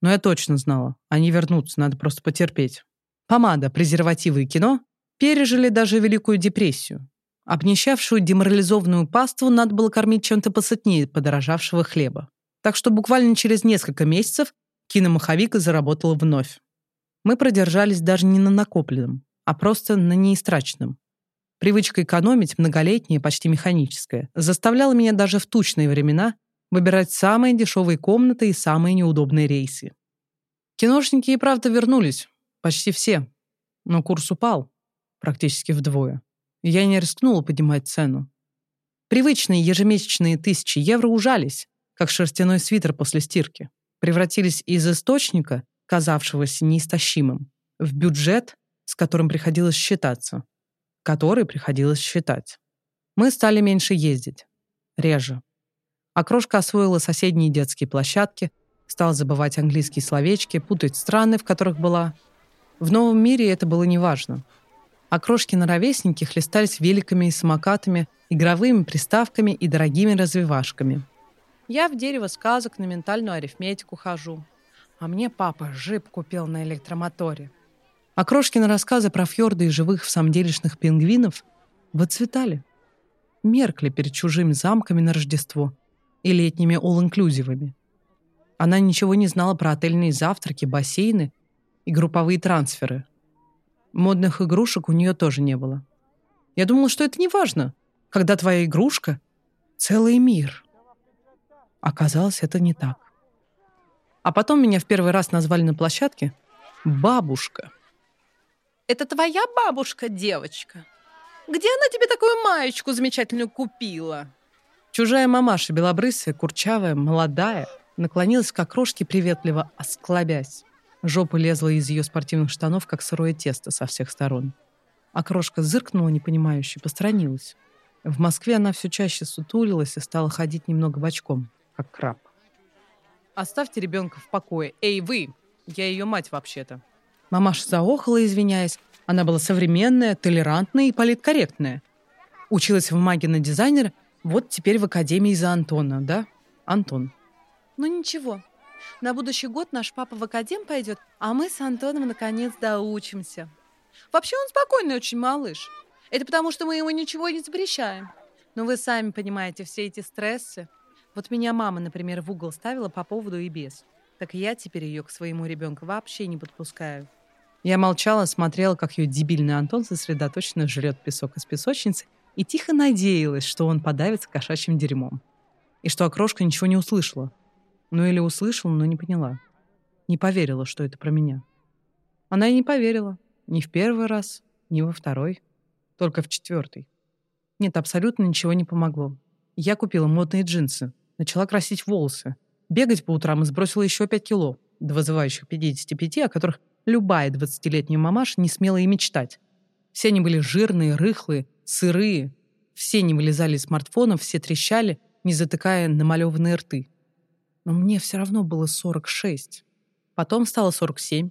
Но я точно знала, они вернутся, надо просто потерпеть. Помада, презервативы и кино пережили даже Великую депрессию. Обнищавшую деморализованную паству надо было кормить чем-то посытнее подорожавшего хлеба. Так что буквально через несколько месяцев киномаховик заработал вновь. Мы продержались даже не на накопленном, а просто на неистраченном. Привычка экономить, многолетняя, почти механическая, заставляла меня даже в тучные времена выбирать самые дешевые комнаты и самые неудобные рейсы. Киношники и правда вернулись. Почти все. Но курс упал. Практически вдвое. Я не рискнула поднимать цену. Привычные ежемесячные тысячи евро ужались, как шерстяной свитер после стирки, превратились из источника, казавшегося неистощимым, в бюджет, с которым приходилось считаться, который приходилось считать. Мы стали меньше ездить, реже. Окрошка освоила соседние детские площадки, стала забывать английские словечки, путать страны, в которых была. В новом мире это было неважно. Окрошкины ровесники хлестались великами и самокатами, игровыми приставками и дорогими развивашками. Я в дерево сказок на ментальную арифметику хожу. А мне папа жип купил на электромоторе. Окрошкины рассказы про фьорды и живых в самом делешных пингвинов выцветали. Меркли перед чужими замками на Рождество и летними all-инклюзивами. Она ничего не знала про отельные завтраки, бассейны и групповые трансферы. Модных игрушек у нее тоже не было. Я думала, что это не важно, когда твоя игрушка — целый мир. Оказалось, это не так. А потом меня в первый раз назвали на площадке «бабушка». Это твоя бабушка, девочка? Где она тебе такую маечку замечательную купила? Чужая мамаша, белобрысая, курчавая, молодая, наклонилась к окрошке, приветливо осклобясь. Жопа лезла из ее спортивных штанов, как сырое тесто со всех сторон. Окрошка зыркнула непонимающе, посторонилась. В Москве она все чаще сутулилась и стала ходить немного бочком, как краб. «Оставьте ребенка в покое. Эй, вы! Я ее мать вообще-то». Мамаша заохала, извиняясь. Она была современная, толерантная и политкорректная. Училась в маге на дизайнера, вот теперь в академии за Антона, да? Антон. Ну ничего, на будущий год наш папа в академ пойдет, а мы с Антоном наконец доучимся. Вообще он спокойный очень малыш. Это потому, что мы ему ничего не запрещаем. Но вы сами понимаете все эти стрессы. Вот меня мама, например, в угол ставила по поводу и без. Так я теперь ее к своему ребенку вообще не подпускаю. Я молчала, смотрела, как ее дебильный Антон сосредоточенно жрет песок из песочницы и тихо надеялась, что он подавится кошачьим дерьмом. И что окрошка ничего не услышала. Ну или услышала, но не поняла. Не поверила, что это про меня. Она и не поверила. Ни в первый раз, ни во второй. Только в четвертый. Нет, абсолютно ничего не помогло. Я купила модные джинсы, начала красить волосы, бегать по утрам и сбросила еще 5 кило, до вызывающих 55, о которых любая 20-летняя мамаша не смела и мечтать. Все они были жирные, рыхлые, сырые. Все не вылезали из смартфонов, все трещали, не затыкая намалеванные рты. Но мне все равно было 46. Потом стало 47.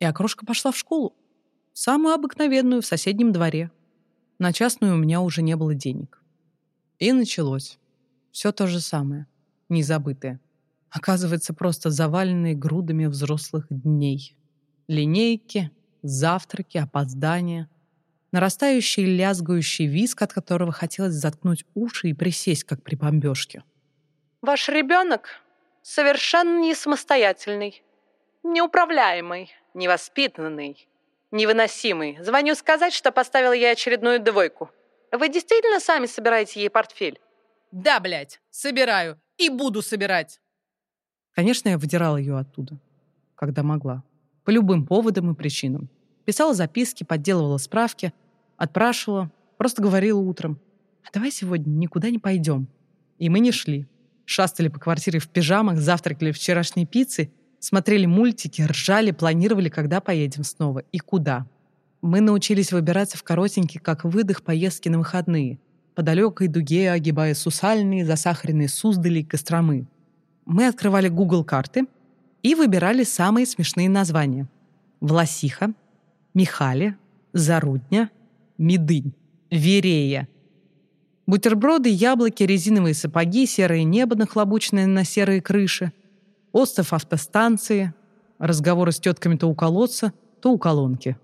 И окрошка пошла в школу. Самую обыкновенную, в соседнем дворе. На частную у меня уже не было денег. И началось. Все то же самое. Незабытое. Оказывается, просто заваленные грудами взрослых дней. Линейки, завтраки, опоздания. Нарастающий лязгающий виск, от которого хотелось заткнуть уши и присесть, как при бомбежке. Ваш ребенок совершенно не самостоятельный, неуправляемый, невоспитанный, невыносимый. Звоню сказать, что поставила ей очередную двойку. Вы действительно сами собираете ей портфель? Да, блядь, собираю. И буду собирать. Конечно, я выдирала ее оттуда, когда могла. По любым поводам и причинам. Писала записки, подделывала справки, отпрашивала, просто говорила утром. А давай сегодня никуда не пойдем. И мы не шли. Шастали по квартире в пижамах, завтракали вчерашней пиццей, смотрели мультики, ржали, планировали, когда поедем снова и куда. Мы научились выбираться в коротенькие, как выдох, поездки на выходные, по далекой дуге, огибая сусальные, засахаренные Суздали и Костромы. Мы открывали Google карты и выбирали самые смешные названия. Власиха, Михали, Зарудня, Медынь, Верея. Бутерброды, яблоки, резиновые сапоги, серое небо, нахлобученное на серые крыши, остров автостанции, разговоры с тетками то у колодца, то у колонки.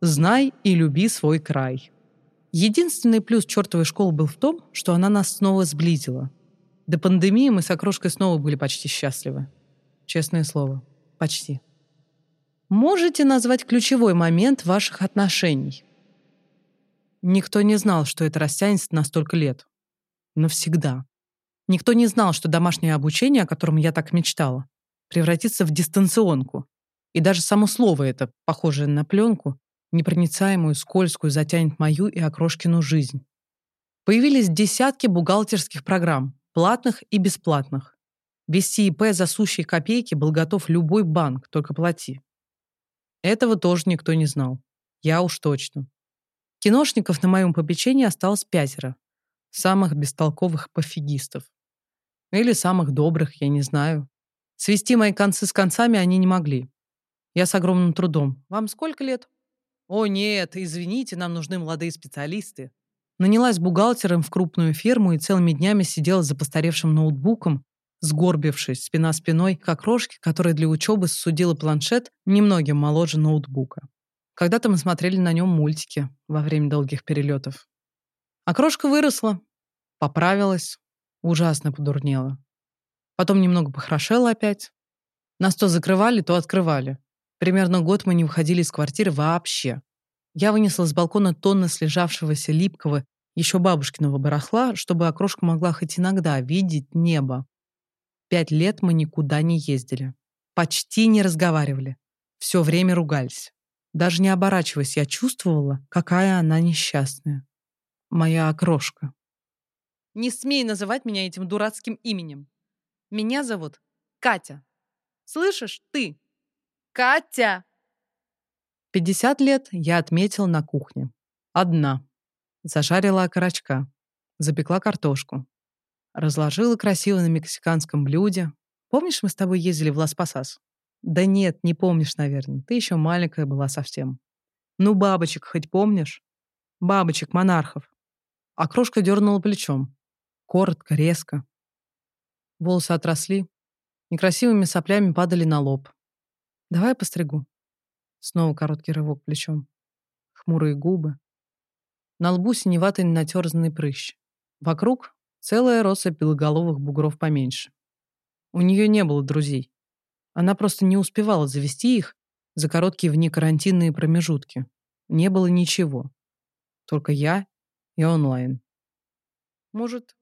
Знай и люби свой край. Единственный плюс чертовой школы был в том, что она нас снова сблизила. До пандемии мы с окрошкой снова были почти счастливы. Честное слово, почти. Можете назвать ключевой момент ваших отношений? Никто не знал, что это растянется на столько лет. Навсегда. Никто не знал, что домашнее обучение, о котором я так мечтала, превратится в дистанционку. И даже само слово это, похожее на пленку, непроницаемую, скользкую, затянет мою и Окрошкину жизнь. Появились десятки бухгалтерских программ, платных и бесплатных. Вести ИП за сущие копейки был готов любой банк, только плати. Этого тоже никто не знал. Я уж точно. Киношников на моем попечении осталось пятеро. Самых бестолковых пофигистов. Или самых добрых, я не знаю. Свести мои концы с концами они не могли. Я с огромным трудом. Вам сколько лет? О, нет, извините, нам нужны молодые специалисты. Нанялась бухгалтером в крупную ферму и целыми днями сидела за постаревшим ноутбуком, сгорбившись спина спиной к окрошке, которая для учебы судила планшет немногим моложе ноутбука. Когда-то мы смотрели на нем мультики во время долгих перелетов. Окрошка выросла, поправилась, ужасно подурнела. Потом немного похорошела опять. Нас то закрывали, то открывали. Примерно год мы не выходили из квартиры вообще. Я вынесла с балкона тонны слежавшегося липкого еще бабушкиного барахла, чтобы окрошка могла хоть иногда видеть небо. Пять лет мы никуда не ездили. Почти не разговаривали. Все время ругались. Даже не оборачиваясь, я чувствовала, какая она несчастная. Моя окрошка. Не смей называть меня этим дурацким именем. Меня зовут Катя. Слышишь, ты? Катя! 50 лет я отметила на кухне. Одна. Зажарила окорочка. Запекла картошку. Разложила красиво на мексиканском блюде. Помнишь, мы с тобой ездили в Лас-Пасас? Да нет, не помнишь, наверное. Ты еще маленькая была совсем. Ну, бабочек хоть помнишь? Бабочек-монархов. А крошка дернула плечом. Коротко, резко. Волосы отросли. Некрасивыми соплями падали на лоб. Давай постригу. Снова короткий рывок плечом. Хмурые губы. На лбу синеватый натерзанный прыщ. Вокруг Целая россыпь белоголовых бугров поменьше. У нее не было друзей. Она просто не успевала завести их за короткие внекарантинные промежутки. Не было ничего. Только я и онлайн. Может,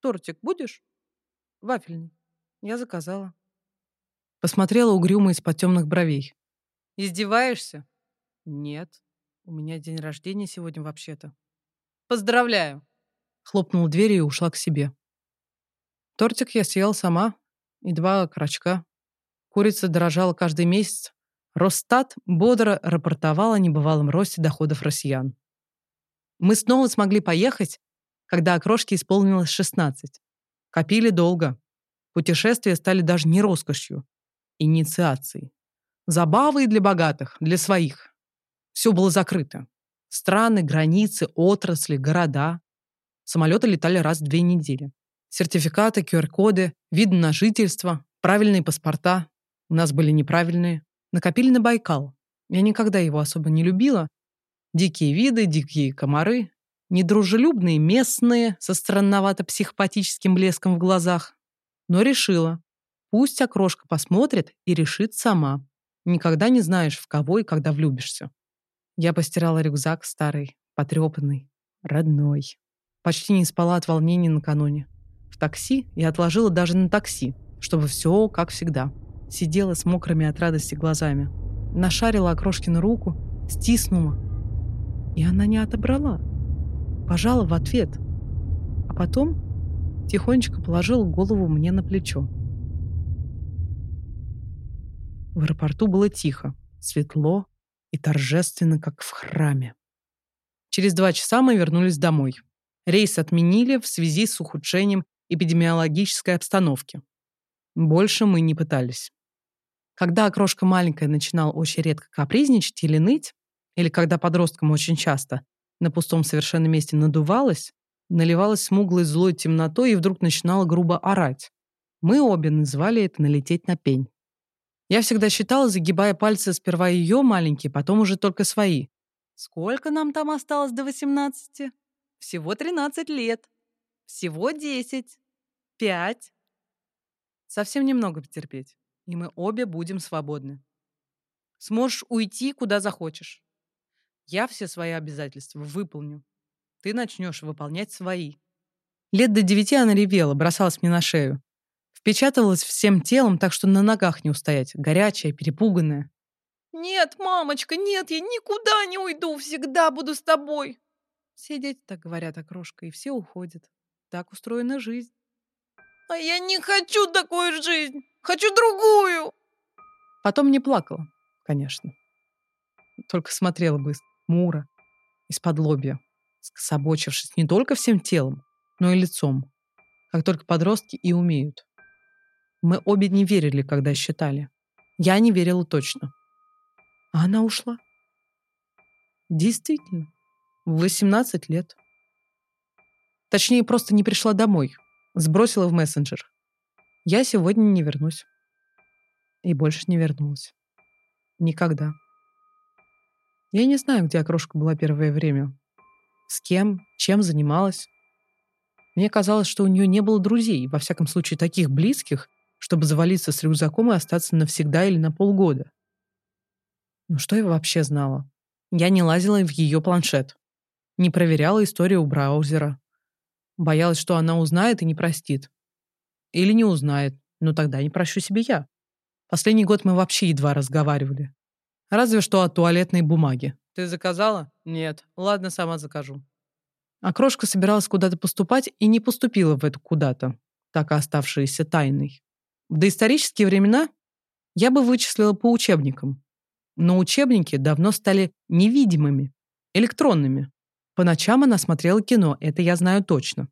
тортик будешь? Вафельный. Я заказала. Посмотрела угрюмо из-под темных бровей. Издеваешься? Нет. У меня день рождения сегодня вообще-то. Поздравляю хлопнула дверью и ушла к себе. Тортик я съела сама и два крачка. Курица дорожала каждый месяц. Росстат бодро рапортовал о небывалом росте доходов россиян. Мы снова смогли поехать, когда окрошке исполнилось 16. Копили долго. Путешествия стали даже не роскошью, инициацией. Забавой для богатых, для своих. Все было закрыто. Страны, границы, отрасли, города. Самолеты летали раз в две недели. Сертификаты, QR-коды, вид на жительство, правильные паспорта. У нас были неправильные. Накопили на Байкал. Я никогда его особо не любила. Дикие виды, дикие комары. Недружелюбные местные со странновато-психопатическим блеском в глазах. Но решила. Пусть окрошка посмотрит и решит сама. Никогда не знаешь, в кого и когда влюбишься. Я постирала рюкзак старый, потрепанный, родной. Почти не спала от волнения накануне. В такси я отложила даже на такси, чтобы все как всегда. Сидела с мокрыми от радости глазами. Нашарила Окрошкину руку, стиснула. И она не отобрала. Пожала в ответ. А потом тихонечко положила голову мне на плечо. В аэропорту было тихо, светло и торжественно, как в храме. Через два часа мы вернулись домой. Рейс отменили в связи с ухудшением эпидемиологической обстановки. Больше мы не пытались. Когда окрошка маленькая начинала очень редко капризничать или ныть, или когда подросткам очень часто на пустом совершенно месте надувалась, наливалась смуглой злой темнотой и вдруг начинала грубо орать. Мы обе называли это «налететь на пень». Я всегда считала, загибая пальцы, сперва ее маленькие, потом уже только свои. Сколько нам там осталось до восемнадцати? Всего 13 лет. Всего 10. 5. Совсем немного потерпеть, и мы обе будем свободны. Сможешь уйти, куда захочешь. Я все свои обязательства выполню. Ты начнешь выполнять свои. Лет до девяти она ревела, бросалась мне на шею. Впечатывалась всем телом, так что на ногах не устоять, горячая, перепуганная. «Нет, мамочка, нет, я никуда не уйду, всегда буду с тобой!» Все дети так говорят, окрошка, и все уходят. Так устроена жизнь. А я не хочу такую жизнь. Хочу другую. Потом не плакала, конечно. Только смотрела бы мура, из-под лобья, скособочившись не только всем телом, но и лицом. как только подростки и умеют. Мы обе не верили, когда считали. Я не верила точно. А она ушла. Действительно, в 18 лет. Точнее, просто не пришла домой. Сбросила в мессенджер. Я сегодня не вернусь. И больше не вернулась. Никогда. Я не знаю, где окрошка была первое время. С кем, чем занималась. Мне казалось, что у нее не было друзей, во всяком случае таких близких, чтобы завалиться с рюкзаком и остаться навсегда или на полгода. Ну что я вообще знала? Я не лазила в ее планшет. Не проверяла историю браузера. Боялась, что она узнает и не простит. Или не узнает, но тогда не прощу себе я. Последний год мы вообще едва разговаривали. Разве что о туалетной бумаге. Ты заказала? Нет. Ладно, сама закажу. А крошка собиралась куда-то поступать и не поступила в эту куда-то, так и оставшаяся тайной. В доисторические времена я бы вычислила по учебникам. Но учебники давно стали невидимыми, электронными. По ночам она смотрела кино, это я знаю точно.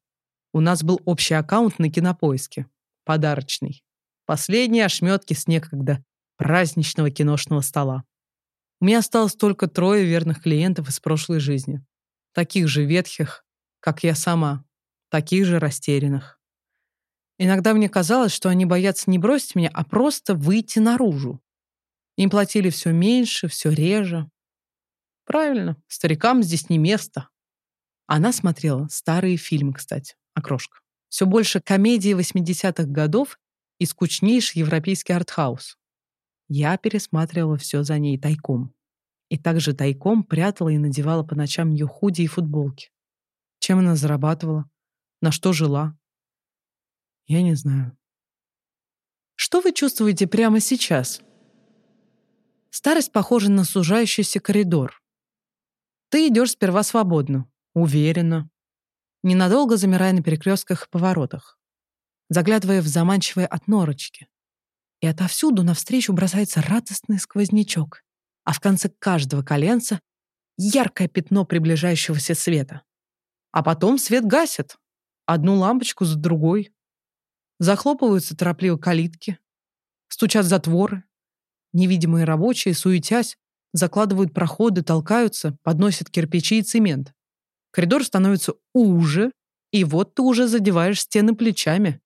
У нас был общий аккаунт на кинопоиске. Подарочный. Последние ошметки с некогда праздничного киношного стола. У меня осталось только трое верных клиентов из прошлой жизни. Таких же ветхих, как я сама. Таких же растерянных. Иногда мне казалось, что они боятся не бросить меня, а просто выйти наружу. Им платили все меньше, все реже. Правильно, старикам здесь не место. Она смотрела старые фильмы, кстати, окрошка. Все больше комедии 80-х годов и скучнейший европейский артхаус. Я пересматривала все за ней тайком. И также тайком прятала и надевала по ночам ее худи и футболки. Чем она зарабатывала? На что жила? Я не знаю. Что вы чувствуете прямо сейчас? Старость похожа на сужающийся коридор. Ты идешь сперва свободно, уверенно, ненадолго замирая на перекрестках и поворотах, заглядывая в заманчивые от норочки и отовсюду навстречу бросается радостный сквознячок, а в конце каждого коленца яркое пятно приближающегося света. А потом свет гасит, одну лампочку за другой. Захлопываются торопливо калитки, стучат затворы. Невидимые рабочие, суетясь, закладывают проходы, толкаются, подносят кирпичи и цемент. Коридор становится уже, и вот ты уже задеваешь стены плечами,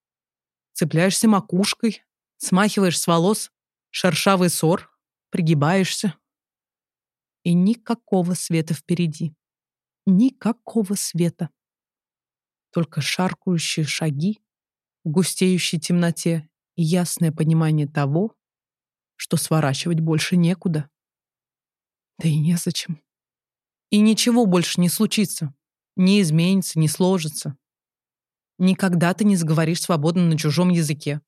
цепляешься макушкой, смахиваешь с волос шершавый сор, пригибаешься. И никакого света впереди. Никакого света. Только шаркающие шаги в густеющей темноте и ясное понимание того, что сворачивать больше некуда. Да и незачем. И ничего больше не случится, не изменится, не сложится. Никогда ты не заговоришь свободно на чужом языке.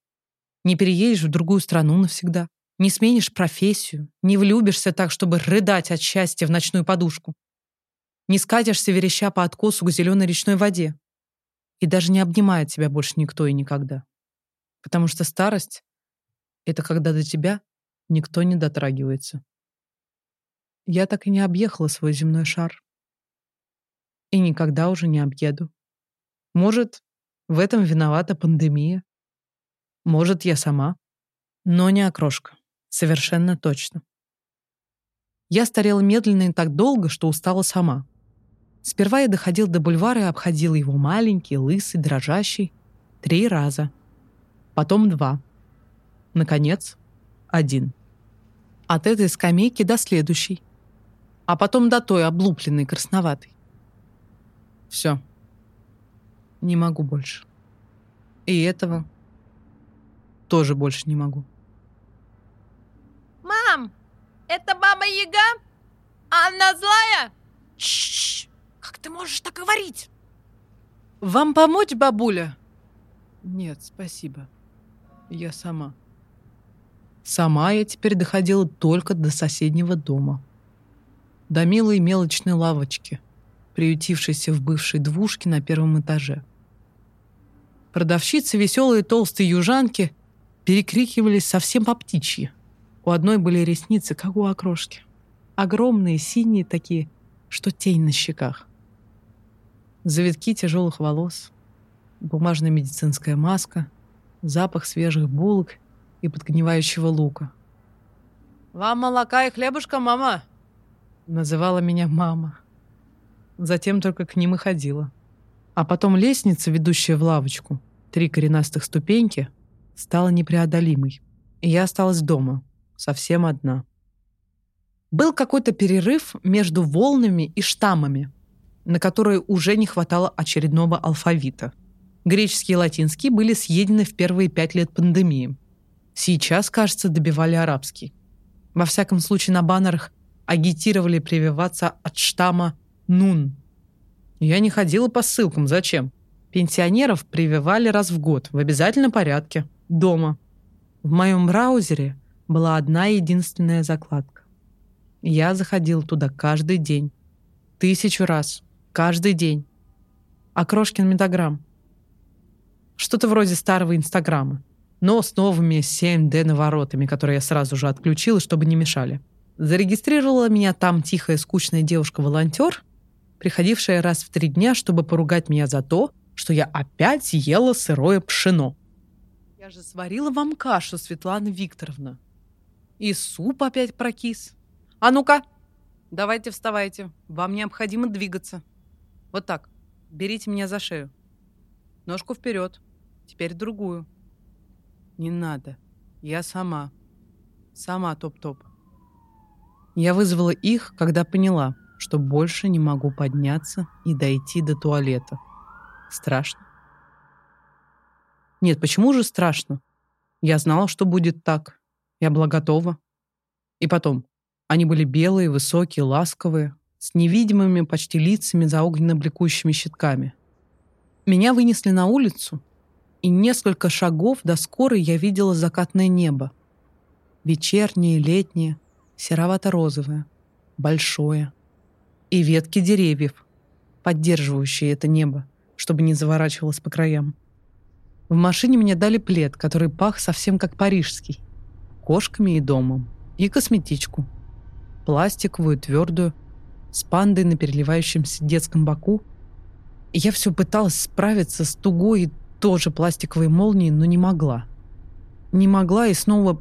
Не переедешь в другую страну навсегда. Не сменишь профессию. Не влюбишься так, чтобы рыдать от счастья в ночную подушку. Не скатишься вереща по откосу к зеленой речной воде. И даже не обнимает тебя больше никто и никогда. Потому что старость — это когда до тебя никто не дотрагивается. Я так и не объехала свой земной шар. И никогда уже не объеду. Может, в этом виновата пандемия? Может, я сама. Но не окрошка. Совершенно точно. Я старела медленно и так долго, что устала сама. Сперва я доходил до бульвара и обходил его маленький, лысый, дрожащий. Три раза. Потом два. Наконец, один. От этой скамейки до следующей. А потом до той облупленной, красноватой. Все. Не могу больше. И этого тоже больше не могу. Мам, это Баба Яга? Она злая? Чш, как ты можешь так говорить? Вам помочь, бабуля? Нет, спасибо. Я сама. Сама я теперь доходила только до соседнего дома. До милой мелочной лавочки, приютившейся в бывшей двушке на первом этаже. Продавщицы веселые толстые южанки перекрикивались совсем по птичьи. У одной были ресницы, как у окрошки. Огромные, синие такие, что тень на щеках. Завитки тяжелых волос. бумажная медицинская маска, запах свежих булок и подгнивающего лука. «Вам молока и хлебушка, мама?» Называла меня мама. Затем только к ним и ходила. А потом лестница, ведущая в лавочку, три коренастых ступеньки, стала непреодолимой. И я осталась дома, совсем одна. Был какой-то перерыв между волнами и штаммами, на которые уже не хватало очередного алфавита. Греческий и латинский были съедены в первые пять лет пандемии. Сейчас, кажется, добивали арабский. Во всяком случае, на баннерах агитировали прививаться от штамма «нун», я не ходила по ссылкам. Зачем? Пенсионеров прививали раз в год, в обязательном порядке, дома. В моем браузере была одна единственная закладка. Я заходила туда каждый день. Тысячу раз. Каждый день. Окрошкин метаграмм. Что-то вроде старого Инстаграма. Но с новыми 7D наворотами, которые я сразу же отключила, чтобы не мешали. Зарегистрировала меня там тихая скучная девушка-волонтер, приходившая раз в три дня, чтобы поругать меня за то, что я опять ела сырое пшено. Я же сварила вам кашу, Светлана Викторовна. И суп опять прокис. А ну-ка, давайте вставайте. Вам необходимо двигаться. Вот так. Берите меня за шею. Ножку вперед. Теперь другую. Не надо. Я сама. Сама топ-топ. Я вызвала их, когда поняла, что больше не могу подняться и дойти до туалета. Страшно. Нет, почему же страшно? Я знала, что будет так. Я была готова. И потом, они были белые, высокие, ласковые, с невидимыми почти лицами за огненно-блекущими щитками. Меня вынесли на улицу, и несколько шагов до скорой я видела закатное небо. Вечернее, летнее, серовато-розовое, большое, и ветки деревьев, поддерживающие это небо, чтобы не заворачивалось по краям. В машине мне дали плед, который пах совсем как парижский, кошками и домом, и косметичку, пластиковую, твердую, с пандой на переливающемся детском боку. И я все пыталась справиться с тугой тоже пластиковой молнией, но не могла. Не могла и снова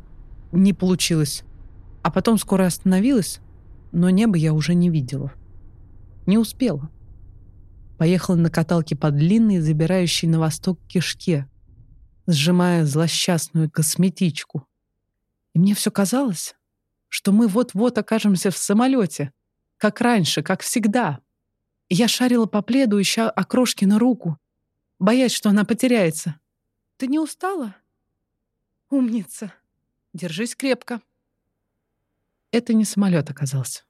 не получилось. А потом скоро остановилась, но небо я уже не видела. Не успела. Поехала на каталке по длинной, забирающей на восток кишке, сжимая злосчастную косметичку. И мне все казалось, что мы вот-вот окажемся в самолете, как раньше, как всегда. И я шарила по пледу, ища окрошки на руку, боясь, что она потеряется. «Ты не устала?» «Умница. Держись крепко». Это не самолет оказался.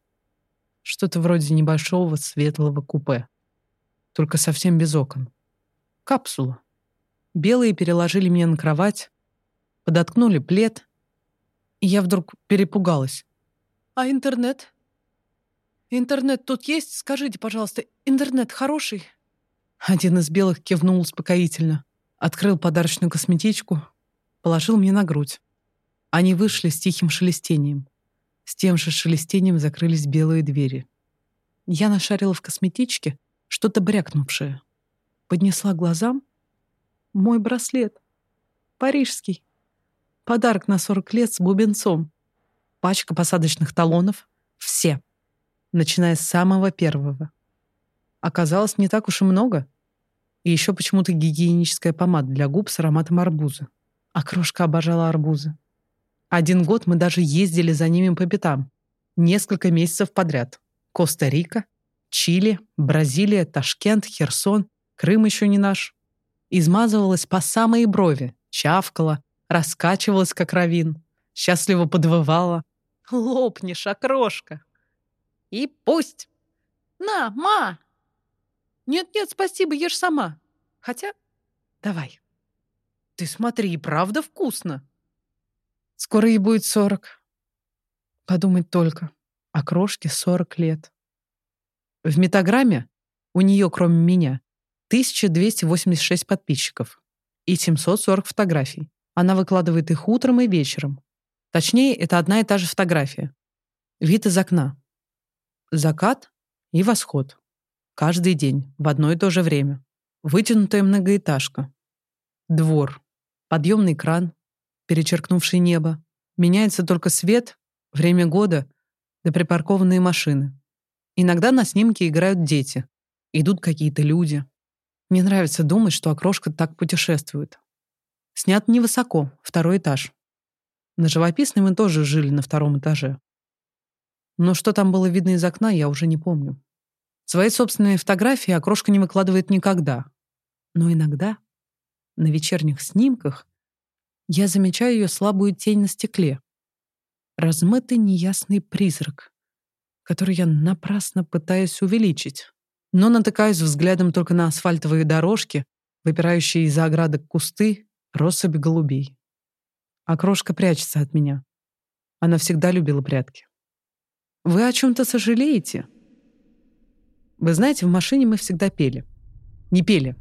Что-то вроде небольшого светлого купе. Только совсем без окон. Капсула. Белые переложили меня на кровать, подоткнули плед, и я вдруг перепугалась. «А интернет? Интернет тут есть? Скажите, пожалуйста, интернет хороший?» Один из белых кивнул успокоительно, открыл подарочную косметичку, положил мне на грудь. Они вышли с тихим шелестением. С тем же шелестением закрылись белые двери. Я нашарила в косметичке что-то брякнувшее. Поднесла глазам. Мой браслет. Парижский. Подарок на 40 лет с бубенцом. Пачка посадочных талонов. Все. Начиная с самого первого. Оказалось, не так уж и много. И еще почему-то гигиеническая помада для губ с ароматом арбуза. А крошка обожала арбузы. Один год мы даже ездили за ними по пятам. Несколько месяцев подряд. Коста-Рика, Чили, Бразилия, Ташкент, Херсон, Крым еще не наш. Измазывалась по самой брови, чавкала, раскачивалась, как равин, счастливо подвывала. «Лопнешь, окрошка!» «И пусть!» «На, ма!» «Нет-нет, спасибо, ешь сама!» «Хотя, давай!» «Ты смотри, правда вкусно!» Скоро ей будет сорок. Подумать только. О крошке сорок лет. В метаграмме у нее, кроме меня, 1286 подписчиков и 740 фотографий. Она выкладывает их утром и вечером. Точнее, это одна и та же фотография. Вид из окна. Закат и восход. Каждый день, в одно и то же время. Вытянутая многоэтажка. Двор. Подъемный кран, перечеркнувший небо. Меняется только свет, время года да припаркованные машины. Иногда на снимке играют дети. Идут какие-то люди. Мне нравится думать, что окрошка так путешествует. Снят невысоко, второй этаж. На живописной мы тоже жили на втором этаже. Но что там было видно из окна, я уже не помню. Свои собственные фотографии окрошка не выкладывает никогда. Но иногда на вечерних снимках я замечаю ее слабую тень на стекле. Размытый неясный призрак, который я напрасно пытаюсь увеличить, но натыкаюсь взглядом только на асфальтовые дорожки, выпирающие из-за оградок кусты, россыпь голубей. А крошка прячется от меня. Она всегда любила прятки. «Вы о чем-то сожалеете?» Вы знаете, в машине мы всегда пели. Не пели.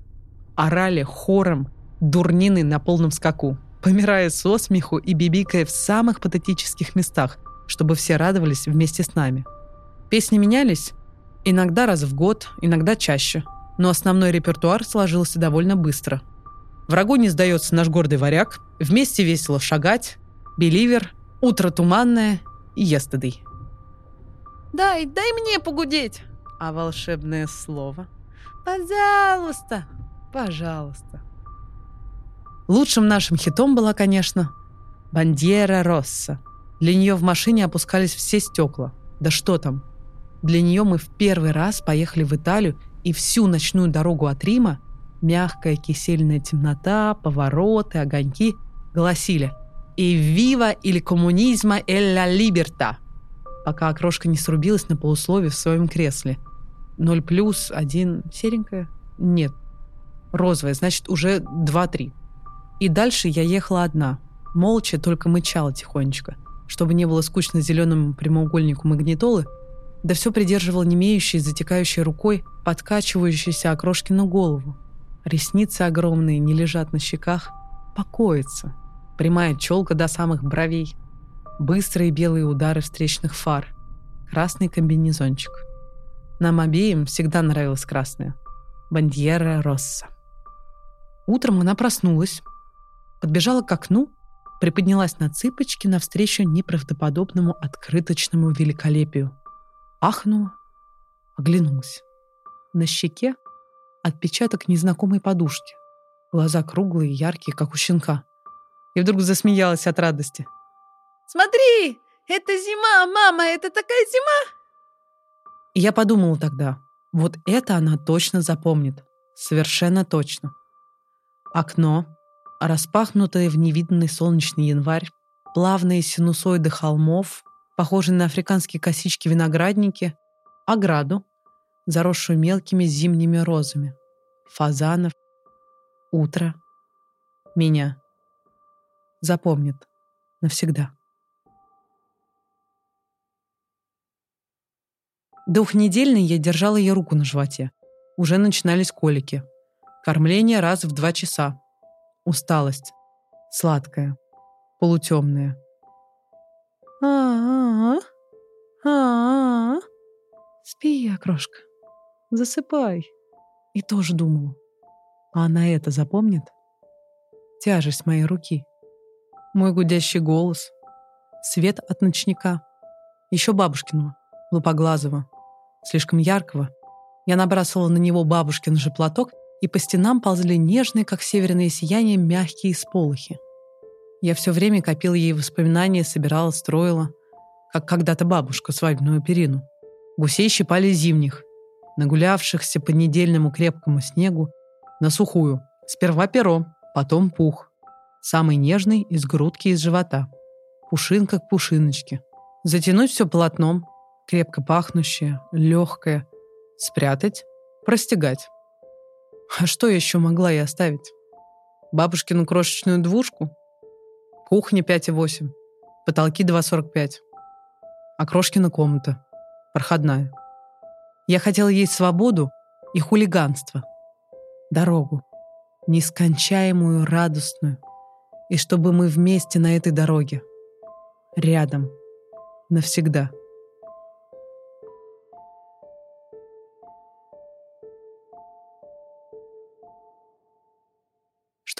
Орали хором, дурнины на полном скаку, помирая со смеху и бибикая в самых патетических местах, чтобы все радовались вместе с нами. Песни менялись, иногда раз в год, иногда чаще, но основной репертуар сложился довольно быстро. Врагу не сдается наш гордый варяг, вместе весело шагать, Беливер, Утро туманное и Естедый. Дай, дай мне погудеть. А волшебное слово? Пожалуйста. Пожалуйста. Лучшим нашим хитом была, конечно, «Бандьера Росса». Для нее в машине опускались все стекла. Да что там? Для нее мы в первый раз поехали в Италию, и всю ночную дорогу от Рима мягкая кисельная темнота, повороты, огоньки гласили «И вива или коммунизма элла либерта», пока окрошка не срубилась на полуслове в своем кресле – 0 плюс, 1 серенькая? Нет. Розовая, значит, уже 2-3. И дальше я ехала одна. Молча, только мычала тихонечко. Чтобы не было скучно зеленому прямоугольнику магнитолы, да все придерживала немеющей, затекающей рукой, подкачивающейся окрошкину голову. Ресницы огромные не лежат на щеках, покоятся. Прямая челка до самых бровей. Быстрые белые удары встречных фар. Красный комбинезончик — нам обеим всегда нравилась красная. Бандьера Росса. Утром она проснулась, подбежала к окну, приподнялась на цыпочки навстречу неправдоподобному открыточному великолепию. Ахнула, оглянулась. На щеке отпечаток незнакомой подушки. Глаза круглые, яркие, как у щенка. И вдруг засмеялась от радости. «Смотри! Это зима, мама! Это такая зима!» И я подумала тогда, вот это она точно запомнит. Совершенно точно. Окно, распахнутое в невиданный солнечный январь, плавные синусоиды холмов, похожие на африканские косички виноградники, ограду, заросшую мелкими зимними розами, фазанов, утро, меня. Запомнит навсегда. Двухнедельной я держала ее руку на животе. Уже начинались колики. Кормление раз в два часа. Усталость. Сладкая. Полутемная. а а а Спи, окрошка. Засыпай. И тоже думала. А она это запомнит? Тяжесть моей руки. Мой гудящий голос. Свет от ночника. Еще бабушкиного лупоглазого, слишком яркого. Я набрасывала на него бабушкин же платок, и по стенам ползли нежные, как северное сияние, мягкие сполохи. Я все время копила ей воспоминания, собирала, строила, как когда-то бабушка свадебную перину. Гусей щипали зимних, нагулявшихся по недельному крепкому снегу, на сухую. Сперва перо, потом пух. Самый нежный из грудки из живота. Пушинка к пушиночке. Затянуть все полотном, крепко пахнущее, легкое. Спрятать, простегать. А что еще могла я оставить? Бабушкину крошечную двушку? Кухня 5,8. Потолки 2,45. А Крошкина комната. Проходная. Я хотела ей свободу и хулиганство. Дорогу. Нескончаемую, радостную. И чтобы мы вместе на этой дороге. Рядом. Навсегда.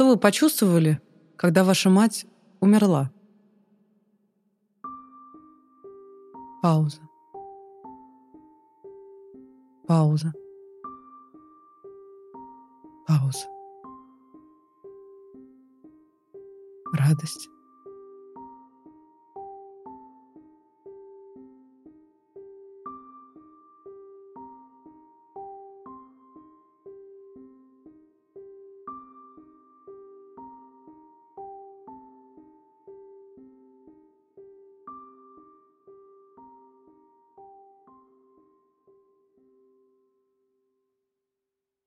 Что вы почувствовали, когда ваша мать умерла? Пауза. Пауза. Пауза. Радость.